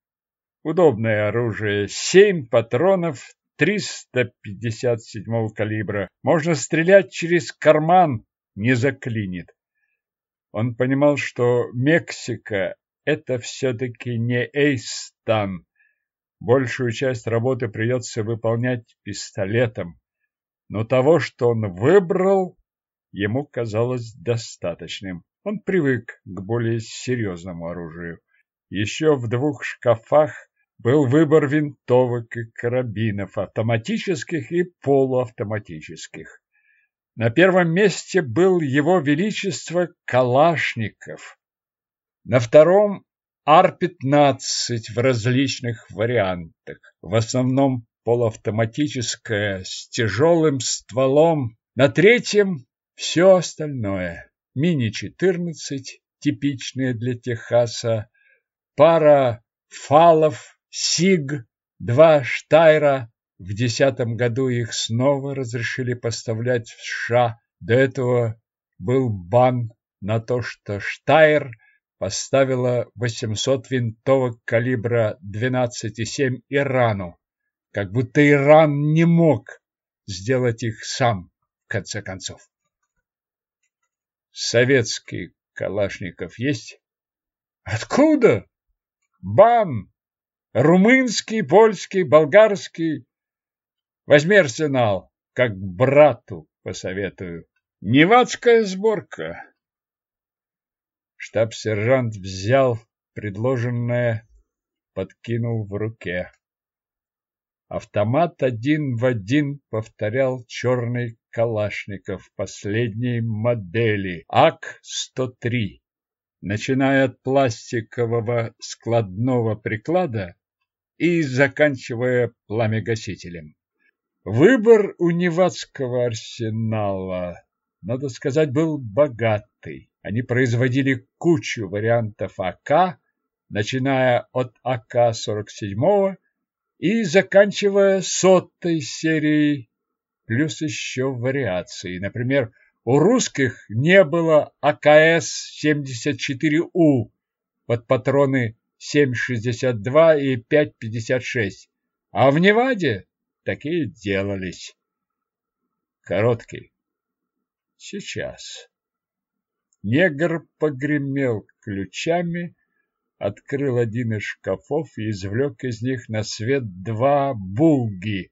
Удобное оружие, семь патронов 357 калибра. Можно стрелять через карман, не заклинит. Он понимал, что Мексика – это все-таки не Эйстан. Большую часть работы придется выполнять пистолетом. Но того, что он выбрал, ему казалось достаточным. Он привык к более серьезному оружию. Еще в двух шкафах был выбор винтовок и карабинов, автоматических и полуавтоматических. На первом месте был его величество Калашников. На втором Ар-15 в различных вариантах, в основном полуавтоматическая с тяжелым стволом. На третьем все остальное. Мини-14, типичные для Техаса, пара фалов Сиг, два Штайра. В десятом году их снова разрешили поставлять в США. До этого был бан на то, что Штайр поставила 800 винтовок калибра 12,7 Ирану, как будто Иран не мог сделать их сам, в конце концов. Советский Калашников есть? Откуда? Бан! Румынский, польский, болгарский. Возьми арсенал, как брату посоветую. Невадская сборка. Штаб-сержант взял предложенное, подкинул в руке. Автомат один в один повторял черный Калашников последней модели АК-103. Начиная от пластикового складного приклада и заканчивая пламегасителем. Выбор у Невадского арсенала, надо сказать, был богатый. Они производили кучу вариантов АК, начиная от АК-47 и заканчивая сотой серией, плюс еще вариации. Например, у русских не было АКС-74У под патроны 7,62 и 5,56, а в Неваде такие делались. Короткий. Сейчас. Негр погремел ключами, открыл один из шкафов и извлек из них на свет два булги.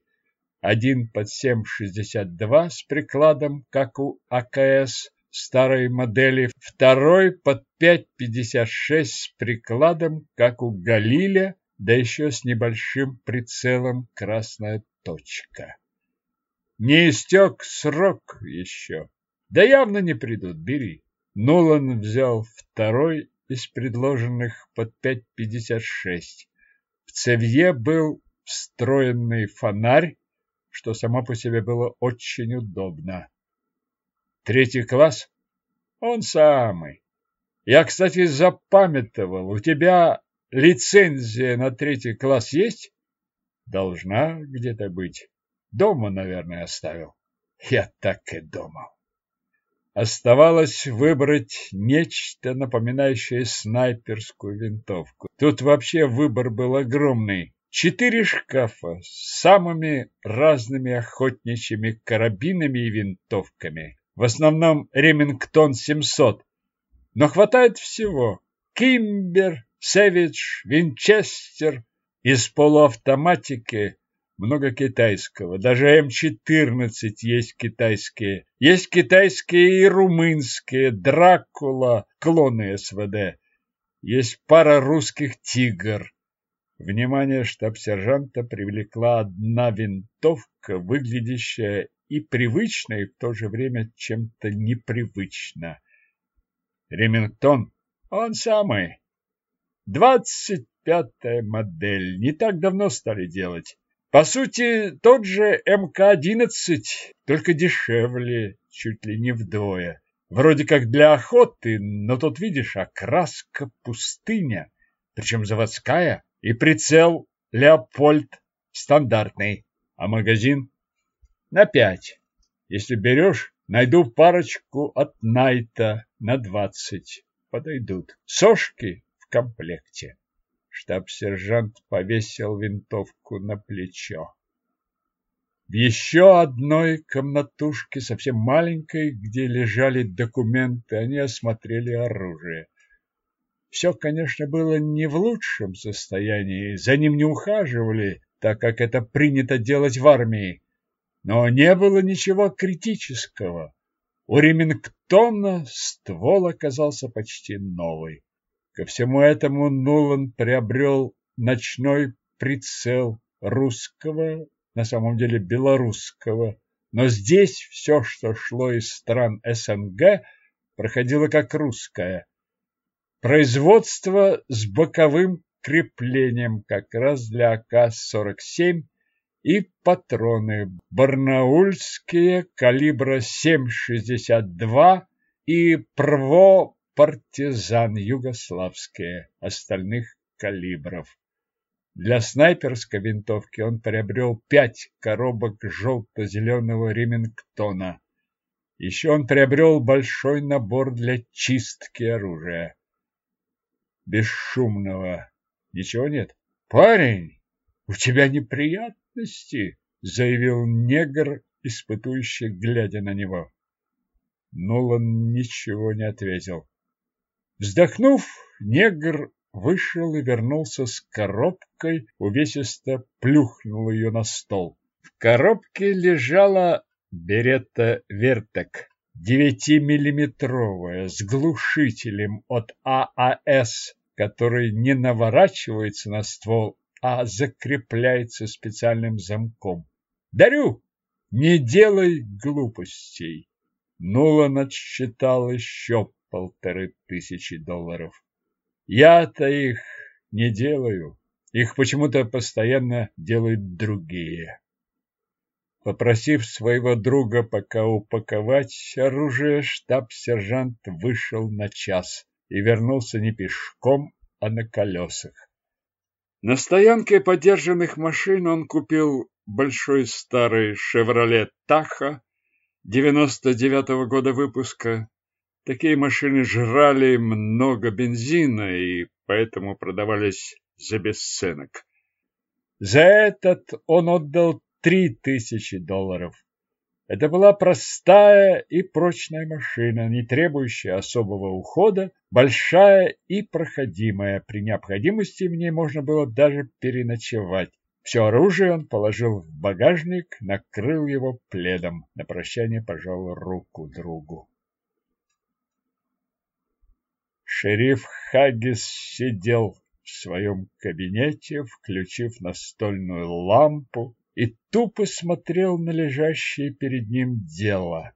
Один под 7,62 с прикладом, как у АКС, старой модели, второй под 5,56 с прикладом, как у Галиля, да еще с небольшим прицелом красная точка. Не истек срок еще. Да явно не придут, бери. Нулан взял второй из предложенных под 5,56. В цевье был встроенный фонарь, что само по себе было очень удобно. Третий класс? Он самый. Я, кстати, запамятовал. У тебя лицензия на третий класс есть? Должна где-то быть. Дома, наверное, оставил. Я так и думал. Оставалось выбрать нечто, напоминающее снайперскую винтовку. Тут вообще выбор был огромный. Четыре шкафа с самыми разными охотничьими карабинами и винтовками. В основном Ремингтон 700. Но хватает всего. Кимбер, Сэвидж, Винчестер. Из полуавтоматики много китайского. Даже М14 есть китайские. Есть китайские и румынские. Дракула, клоны СВД. Есть пара русских «Тигр». Внимание штаб-сержанта привлекла одна винтовка, выглядящая и привычно, и в то же время чем-то непривычно. Ремингтон, он самый. Двадцать пятая модель. Не так давно стали делать. По сути, тот же МК-11, только дешевле, чуть ли не вдвое. Вроде как для охоты, но тут, видишь, окраска пустыня, причем заводская, и прицел Леопольд стандартный, а магазин на пять. Если берешь, найду парочку от Найта на двадцать. Подойдут. Сошки в комплекте. Штаб-сержант повесил винтовку на плечо. В еще одной комнатушке, совсем маленькой, где лежали документы, они осмотрели оружие. Все, конечно, было не в лучшем состоянии, за ним не ухаживали, так как это принято делать в армии. Но не было ничего критического. У Ремингтона ствол оказался почти новый. Ко всему этому Нулан приобрел ночной прицел русского, на самом деле белорусского, но здесь все, что шло из стран СНГ, проходило как русское. Производство с боковым креплением как раз для АК-47 и патроны барнаульские калибра 7,62 и ПРВО партизан югославские остальных калибров. Для снайперской винтовки он приобрел пять коробок желто-зеленого Ремингтона. Еще он приобрел большой набор для чистки оружия. Бесшумного. Ничего нет. Парень, у тебя неприятности, заявил негр, испытующий, глядя на него. Нолан ничего не ответил. Вздохнув, негр вышел и вернулся с коробкой, увесисто плюхнул ее на стол. В коробке лежала беретта Вертек, девятимиллиметровая, с глушителем от ААС, который не наворачивается на ствол, а закрепляется специальным замком. Дарю! Не делай глупостей. Нулан отсчитал еще полторы тысячи долларов. Я-то их не делаю. Их почему-то постоянно делают другие. Попросив своего друга пока упаковать оружие, штаб-сержант вышел на час и вернулся не пешком, а на колесах. На стоянке подержанных машин он купил большой старый «Шевроле Таха» 99-го года выпуска Такие машины жрали много бензина и поэтому продавались за бесценок. За этот он отдал три тысячи долларов. Это была простая и прочная машина, не требующая особого ухода, большая и проходимая. При необходимости в ней можно было даже переночевать. Все оружие он положил в багажник, накрыл его пледом. На прощание пожал руку другу. Шериф Хаггис сидел в своем кабинете, включив настольную лампу, и тупо смотрел на лежащее перед ним дело.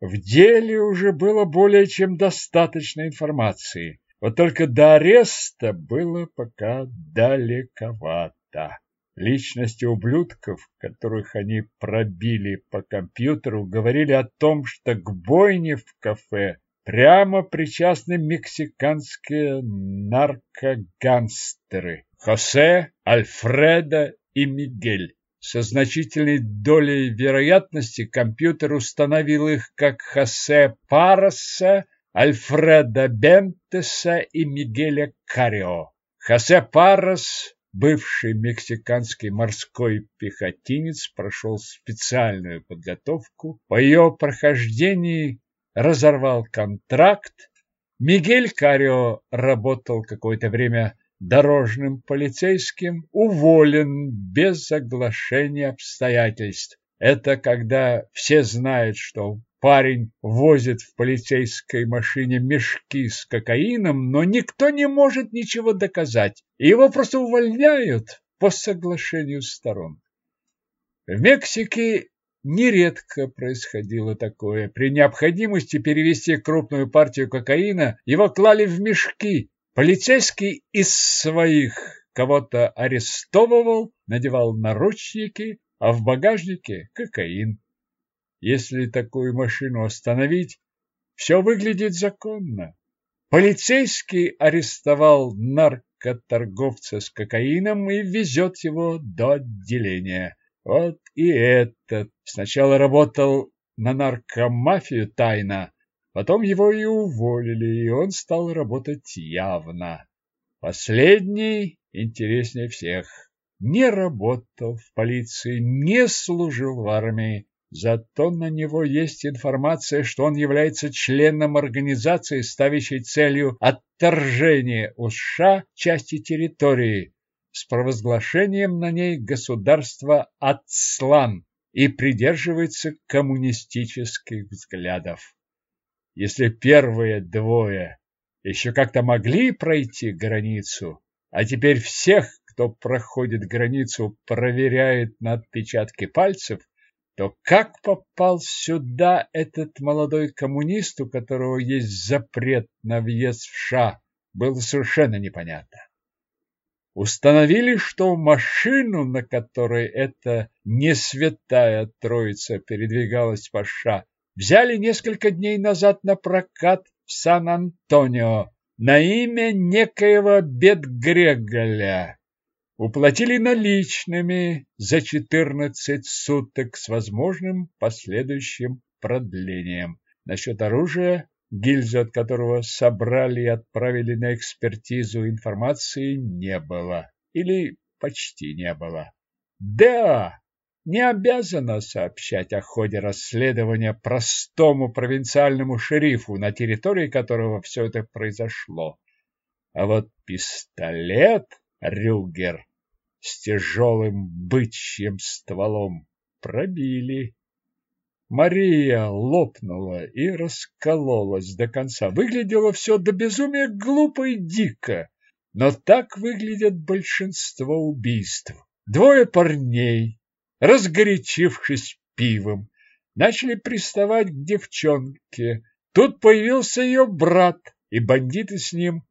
В деле уже было более чем достаточно информации, вот только до ареста было пока далековато. Личности ублюдков, которых они пробили по компьютеру, говорили о том, что к бойне в кафе прямо причастны мексиканские наркогангстеры Хосе, Альфредо и Мигель. со значительной долей вероятности компьютер установил их как Хосе Пароса, Альфреда Бентеса и Мигеля Карио. Хосе Парос бывший мексиканский морской пехотинец прошел специальную подготовку. По ее прохождении разорвал контракт. Мигель Карио работал какое-то время дорожным полицейским, уволен без оглашения обстоятельств. Это когда все знают, что парень возит в полицейской машине мешки с кокаином, но никто не может ничего доказать. Его просто увольняют по соглашению сторон. В Мексике нередко происходило такое. При необходимости перевести крупную партию кокаина его клали в мешки. Полицейский из своих кого-то арестовывал, надевал наручники, а в багажнике кокаин. Если такую машину остановить, все выглядит законно. Полицейский арестовал наркоторговца с кокаином и везет его до отделения. Вот и этот сначала работал на наркомафию тайно, потом его и уволили, и он стал работать явно. Последний интереснее всех. Не работал в полиции, не служил в армии, Зато на него есть информация, что он является членом организации, ставящей целью отторжение у США части территории с провозглашением на ней государства Ацлан и придерживается коммунистических взглядов. Если первые двое еще как-то могли пройти границу, а теперь всех, кто проходит границу, проверяет на отпечатки пальцев, то как попал сюда этот молодой коммунист, у которого есть запрет на въезд в США, было совершенно непонятно. Установили, что машину, на которой эта не святая троица передвигалась по США, взяли несколько дней назад на прокат в Сан-Антонио на имя некоего Бетгреголя, уплатили наличными за 14 суток с возможным последующим продлением. Насчет оружия, гильзы от которого собрали и отправили на экспертизу, информации не было. Или почти не было. Да, не обязана сообщать о ходе расследования простому провинциальному шерифу, на территории которого все это произошло. А вот пистолет Рюгер с тяжелым бычьим стволом пробили. Мария лопнула и раскололась до конца. Выглядело все до безумия глупо и дико, но так выглядят большинство убийств. Двое парней, разгорячившись пивом, начали приставать к девчонке. Тут появился ее брат, и бандиты с ним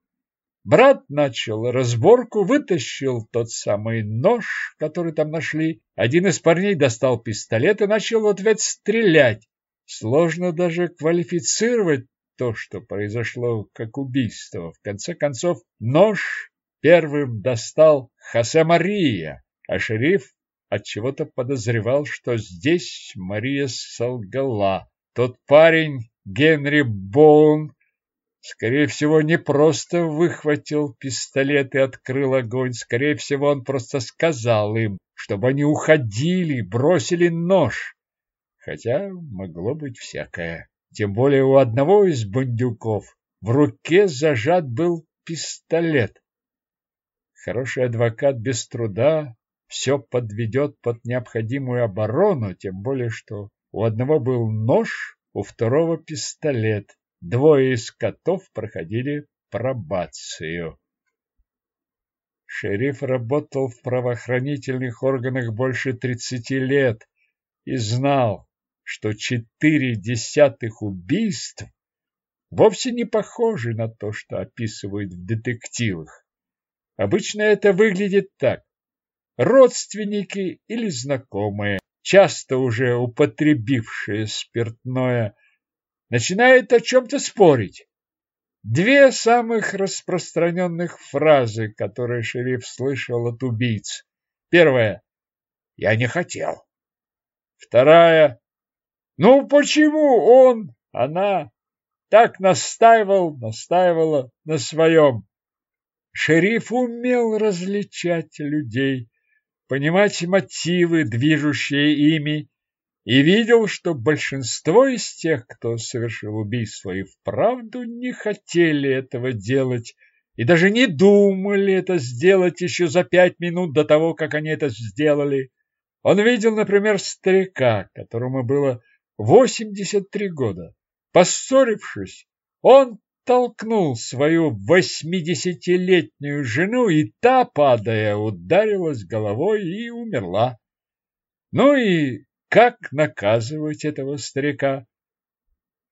Брат начал разборку, вытащил тот самый нож, который там нашли. Один из парней достал пистолет и начал ответ стрелять. Сложно даже квалифицировать то, что произошло как убийство. В конце концов, нож первым достал Хосе Мария, а шериф от чего-то подозревал, что здесь Мария солгала. Тот парень, Генри Боун, Скорее всего, не просто выхватил пистолет и открыл огонь. Скорее всего, он просто сказал им, чтобы они уходили, бросили нож. Хотя могло быть всякое. Тем более у одного из бандюков в руке зажат был пистолет. Хороший адвокат без труда все подведет под необходимую оборону, тем более, что у одного был нож, у второго пистолет. Двое из котов проходили пробацию. Шериф работал в правоохранительных органах больше 30 лет и знал, что четыре десятых убийств вовсе не похожи на то, что описывают в детективах. Обычно это выглядит так. Родственники или знакомые, часто уже употребившие спиртное, начинает о чем-то спорить. Две самых распространенных фразы, которые шериф слышал от убийц. Первая. Я не хотел. Вторая. Ну почему он, она так настаивал, настаивала на своем? Шериф умел различать людей, понимать мотивы, движущие ими, и видел, что большинство из тех, кто совершил убийство, и вправду не хотели этого делать, и даже не думали это сделать еще за пять минут до того, как они это сделали. Он видел, например, старика, которому было 83 года. Поссорившись, он толкнул свою восьмидесятилетнюю жену, и та, падая, ударилась головой и умерла. Ну и как наказывать этого старика?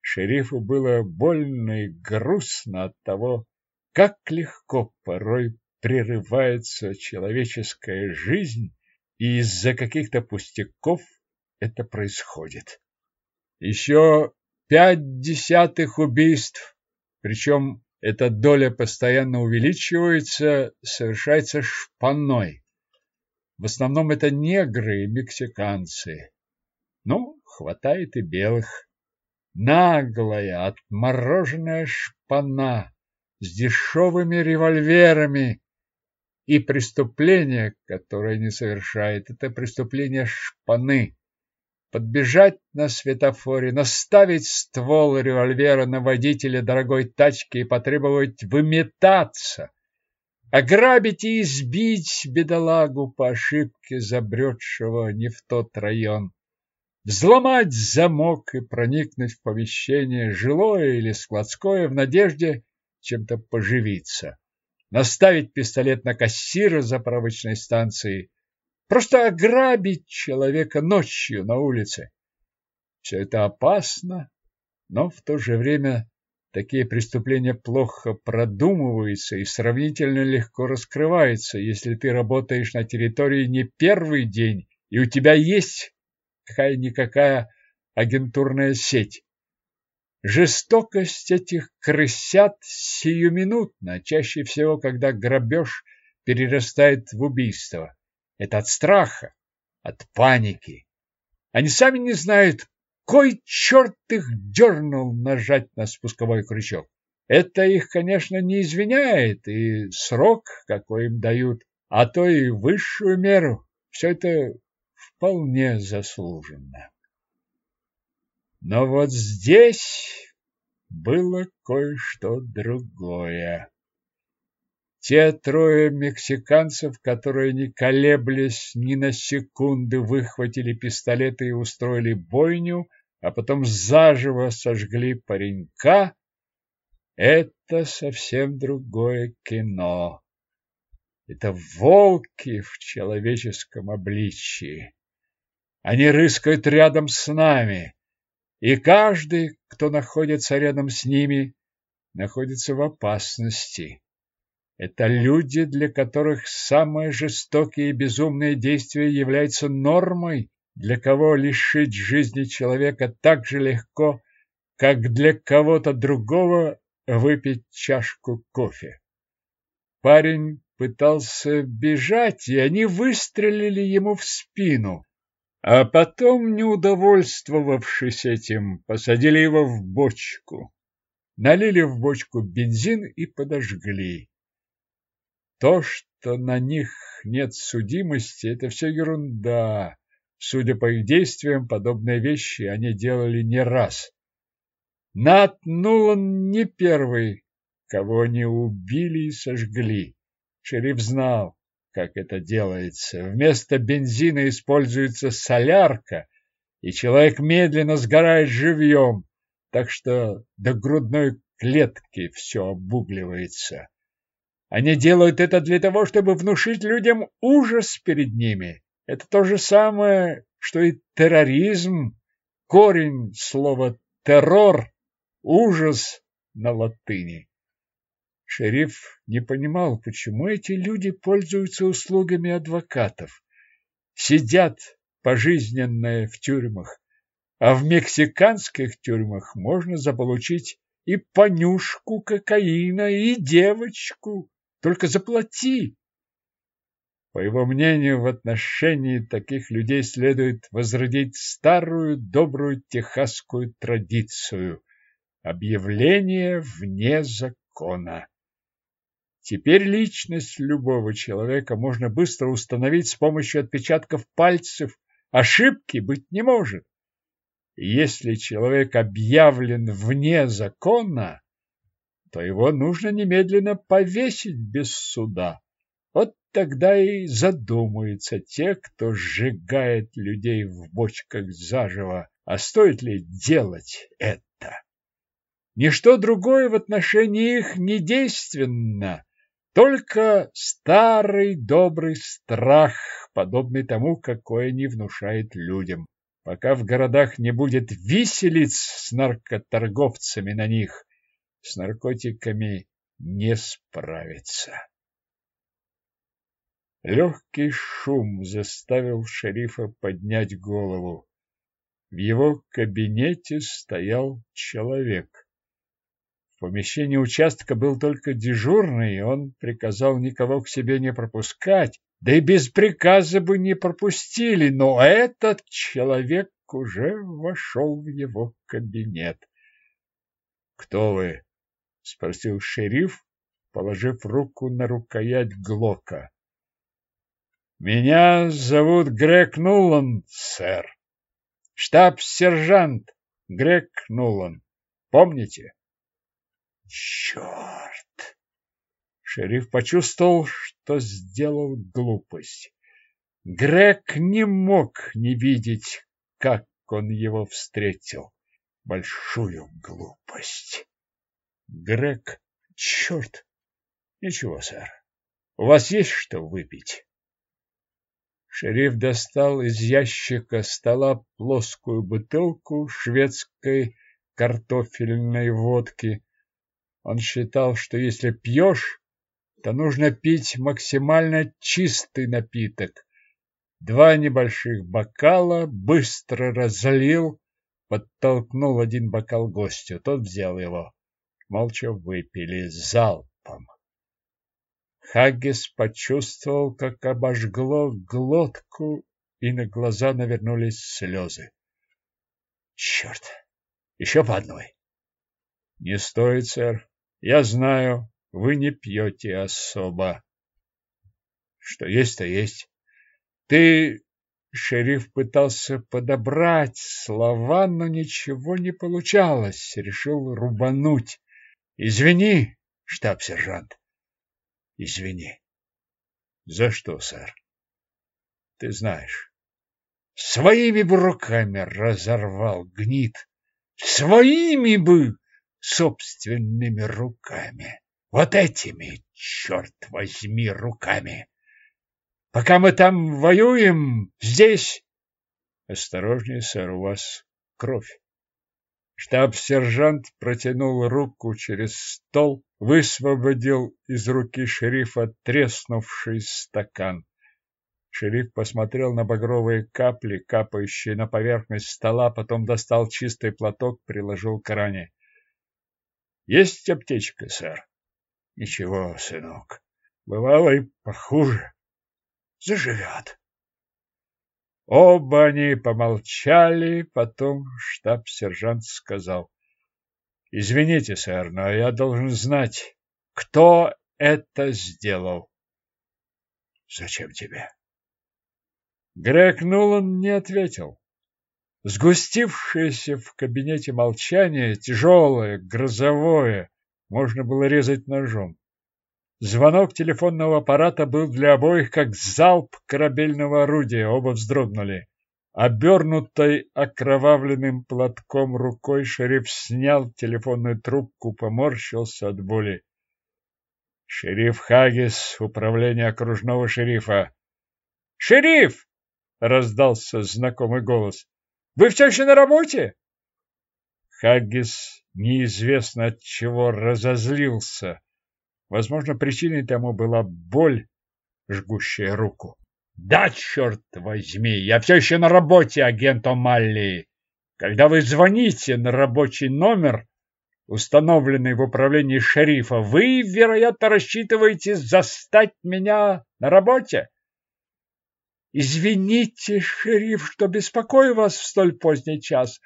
Шерифу было больно и грустно от того, как легко порой прерывается человеческая жизнь, и из-за каких-то пустяков это происходит. Еще пять десятых убийств, причем эта доля постоянно увеличивается, совершается шпаной. В основном это негры и мексиканцы. Ну, хватает и белых. Наглая, отмороженная шпана с дешевыми револьверами. И преступление, которое не совершает, это преступление шпаны. Подбежать на светофоре, наставить ствол револьвера на водителя дорогой тачки и потребовать выметаться. Ограбить и избить бедолагу по ошибке, забредшего не в тот район взломать замок и проникнуть в помещение, жилое или складское, в надежде чем-то поживиться, наставить пистолет на кассира заправочной станции, просто ограбить человека ночью на улице. Все это опасно, но в то же время такие преступления плохо продумываются и сравнительно легко раскрываются, если ты работаешь на территории не первый день, и у тебя есть какая-никакая агентурная сеть. Жестокость этих крысят сиюминутна, чаще всего, когда грабеж перерастает в убийство. Это от страха, от паники. Они сами не знают, кой черт их дернул нажать на спусковой крючок. Это их, конечно, не извиняет, и срок, какой им дают, а то и высшую меру. Все это вполне заслуженно. Но вот здесь было кое-что другое. Те трое мексиканцев, которые, не колеблясь ни на секунды, выхватили пистолеты и устроили бойню, а потом заживо сожгли паренька, это совсем другое кино. Это волки в человеческом обличии. Они рыскают рядом с нами, и каждый, кто находится рядом с ними, находится в опасности. Это люди, для которых самые жестокие и безумные действия являются нормой, для кого лишить жизни человека так же легко, как для кого-то другого выпить чашку кофе. Парень пытался бежать, и они выстрелили ему в спину. А потом, не удовольствовавшись этим, посадили его в бочку. Налили в бочку бензин и подожгли. То, что на них нет судимости, это все ерунда. Судя по их действиям, подобные вещи они делали не раз. Нат Нулан не первый, кого они убили и сожгли. Шериф знал, как это делается. Вместо бензина используется солярка, и человек медленно сгорает живьем, так что до грудной клетки все обугливается. Они делают это для того, чтобы внушить людям ужас перед ними. Это то же самое, что и терроризм. Корень слова «террор» – ужас на латыни. Шериф не понимал, почему эти люди пользуются услугами адвокатов. Сидят пожизненное в тюрьмах, а в мексиканских тюрьмах можно заполучить и понюшку кокаина, и девочку. Только заплати. По его мнению, в отношении таких людей следует возродить старую добрую техасскую традицию – объявление вне закона. Теперь личность любого человека можно быстро установить с помощью отпечатков пальцев. Ошибки быть не может. Если человек объявлен вне закона, то его нужно немедленно повесить без суда. Вот тогда и задумаются те, кто сжигает людей в бочках заживо, а стоит ли делать это? Ничто другое в отношении их не действенно, только старый добрый страх, подобный тому, какой они внушают людям. Пока в городах не будет виселиц с наркоторговцами на них, с наркотиками не справиться. Легкий шум заставил шерифа поднять голову. В его кабинете стоял человек. Помещении участка был только дежурный, и он приказал никого к себе не пропускать, да и без приказа бы не пропустили, но этот человек уже вошел в его кабинет. «Кто вы?» — спросил шериф, положив руку на рукоять Глока. Меня зовут Грег Нулан, сэр. Штаб-сержант Грег Нулан. Помните? Черт! Шериф почувствовал, что сделал глупость. Грег не мог не видеть, как он его встретил. Большую глупость. Грег, черт! Ничего, сэр. У вас есть что выпить? Шериф достал из ящика стола плоскую бутылку шведской картофельной водки. Он считал, что если пьешь, то нужно пить максимально чистый напиток. Два небольших бокала быстро разлил, подтолкнул один бокал гостю. Тот взял его. Молча выпили залпом. Хаггис почувствовал, как обожгло глотку, и на глаза навернулись слезы. Черт! Еще по одной. Не стоит, сэр. Я знаю, вы не пьете особо. Что есть, то есть. Ты... Шериф пытался подобрать слова, но ничего не получалось. Решил рубануть. Извини, штаб-сержант. Извини. За что, сэр? Ты знаешь. Своими бы руками разорвал гнит. Своими бы собственными руками. Вот этими, черт возьми, руками. Пока мы там воюем, здесь... Осторожнее, сэр, у вас кровь. Штаб-сержант протянул руку через стол, высвободил из руки шерифа треснувший стакан. Шериф посмотрел на багровые капли, капающие на поверхность стола, потом достал чистый платок, приложил к ране. — Есть аптечка, сэр? — Ничего, сынок. Бывало и похуже. Заживет. Оба они помолчали, потом штаб-сержант сказал. Извините, сэр, но я должен знать, кто это сделал. Зачем тебе? Грег Нулан не ответил. Сгустившееся в кабинете молчание, тяжелое, грозовое, можно было резать ножом. Звонок телефонного аппарата был для обоих как залп корабельного орудия, оба вздрогнули. Обернутой окровавленным платком рукой шериф снял телефонную трубку, поморщился от боли. Шериф Хагис, управление окружного шерифа. «Шериф!» — раздался знакомый голос. «Вы все еще на работе?» Хаггис неизвестно от чего разозлился. Возможно, причиной тому была боль, жгущая руку. Да, черт возьми, я все еще на работе, агент О'Малли. Когда вы звоните на рабочий номер, установленный в управлении шерифа, вы, вероятно, рассчитываете застать меня на работе. Извините, шериф, что беспокою вас в столь поздний час.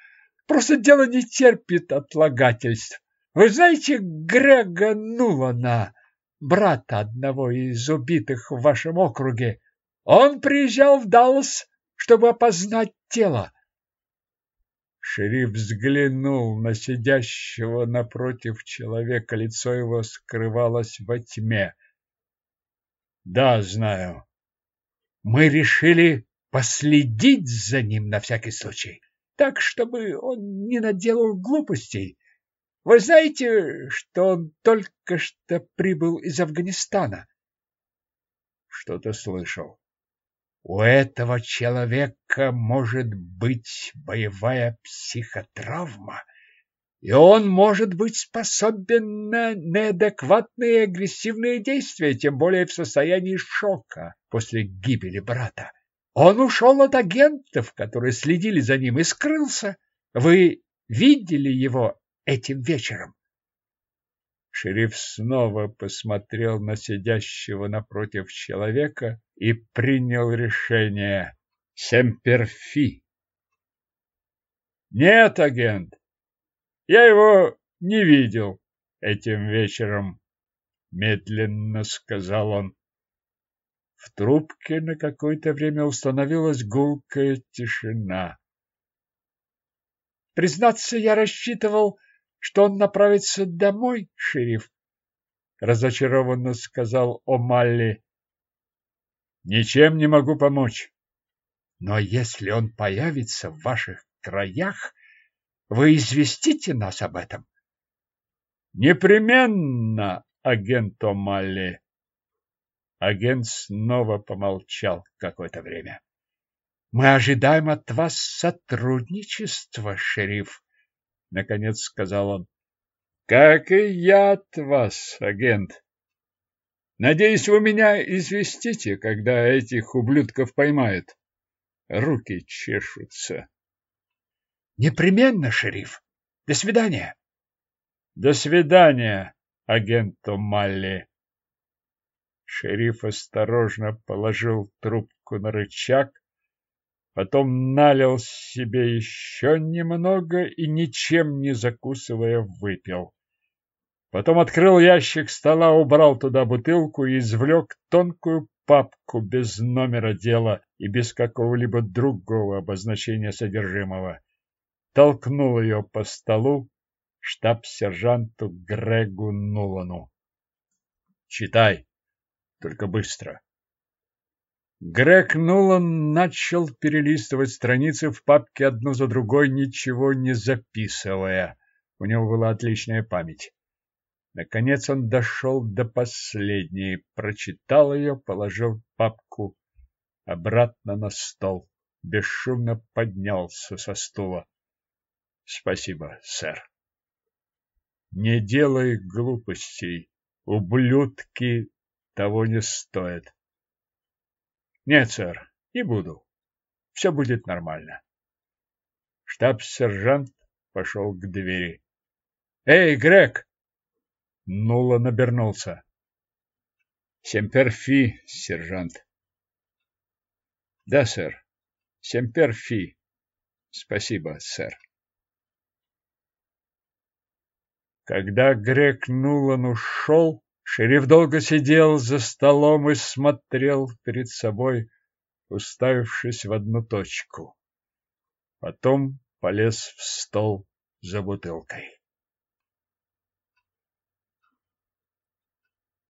Просто дело не терпит отлагательств. Вы знаете Грега Нулана, брата одного из убитых в вашем округе? Он приезжал в Даллас, чтобы опознать тело. Шериф взглянул на сидящего напротив человека, лицо его скрывалось во тьме. Да, знаю. Мы решили последить за ним на всякий случай, так, чтобы он не наделал глупостей. Вы знаете, что он только что прибыл из Афганистана? Что-то слышал. У этого человека может быть боевая психотравма, и он может быть способен на неадекватные агрессивные действия, тем более в состоянии шока после гибели брата. Он ушел от агентов, которые следили за ним, и скрылся. Вы видели его этим вечером? Шериф снова посмотрел на сидящего напротив человека и принял решение. Семперфи. Нет, агент, я его не видел этим вечером, медленно сказал он. В трубке на какое-то время установилась гулкая тишина. Признаться, я рассчитывал, что он направится домой, шериф, разочарованно сказал О'Малли. Ничем не могу помочь. Но если он появится в ваших краях, вы известите нас об этом. Непременно, агент О'Малли. Агент снова помолчал какое-то время. Мы ожидаем от вас сотрудничества, шериф, наконец сказал он. Как и я от вас, агент. Надеюсь, вы меня известите, когда этих ублюдков поймают. Руки чешутся. Непременно, шериф. До свидания. До свидания, агент Малли. Шериф осторожно положил трубку на рычаг, потом налил себе еще немного и, ничем не закусывая, выпил. Потом открыл ящик стола, убрал туда бутылку и извлек тонкую папку без номера дела и без какого-либо другого обозначения содержимого. Толкнул ее по столу штаб-сержанту Грегу Нулану. «Читай, только быстро». Грег Нулан начал перелистывать страницы в папке одну за другой, ничего не записывая. У него была отличная память. Наконец он дошел до последней, прочитал ее, положил папку обратно на стол, бесшумно поднялся со стула. — Спасибо, сэр. — Не делай глупостей, ублюдки того не стоят. — Нет, сэр, не буду. Все будет нормально. Штаб-сержант пошел к двери. — Эй, Грег! Нула набернулся. Семперфи, сержант. Да, сэр. Семперфи. Спасибо, сэр. Когда Грег Нулан ушел, шериф долго сидел за столом и смотрел перед собой, уставившись в одну точку. Потом полез в стол за бутылкой.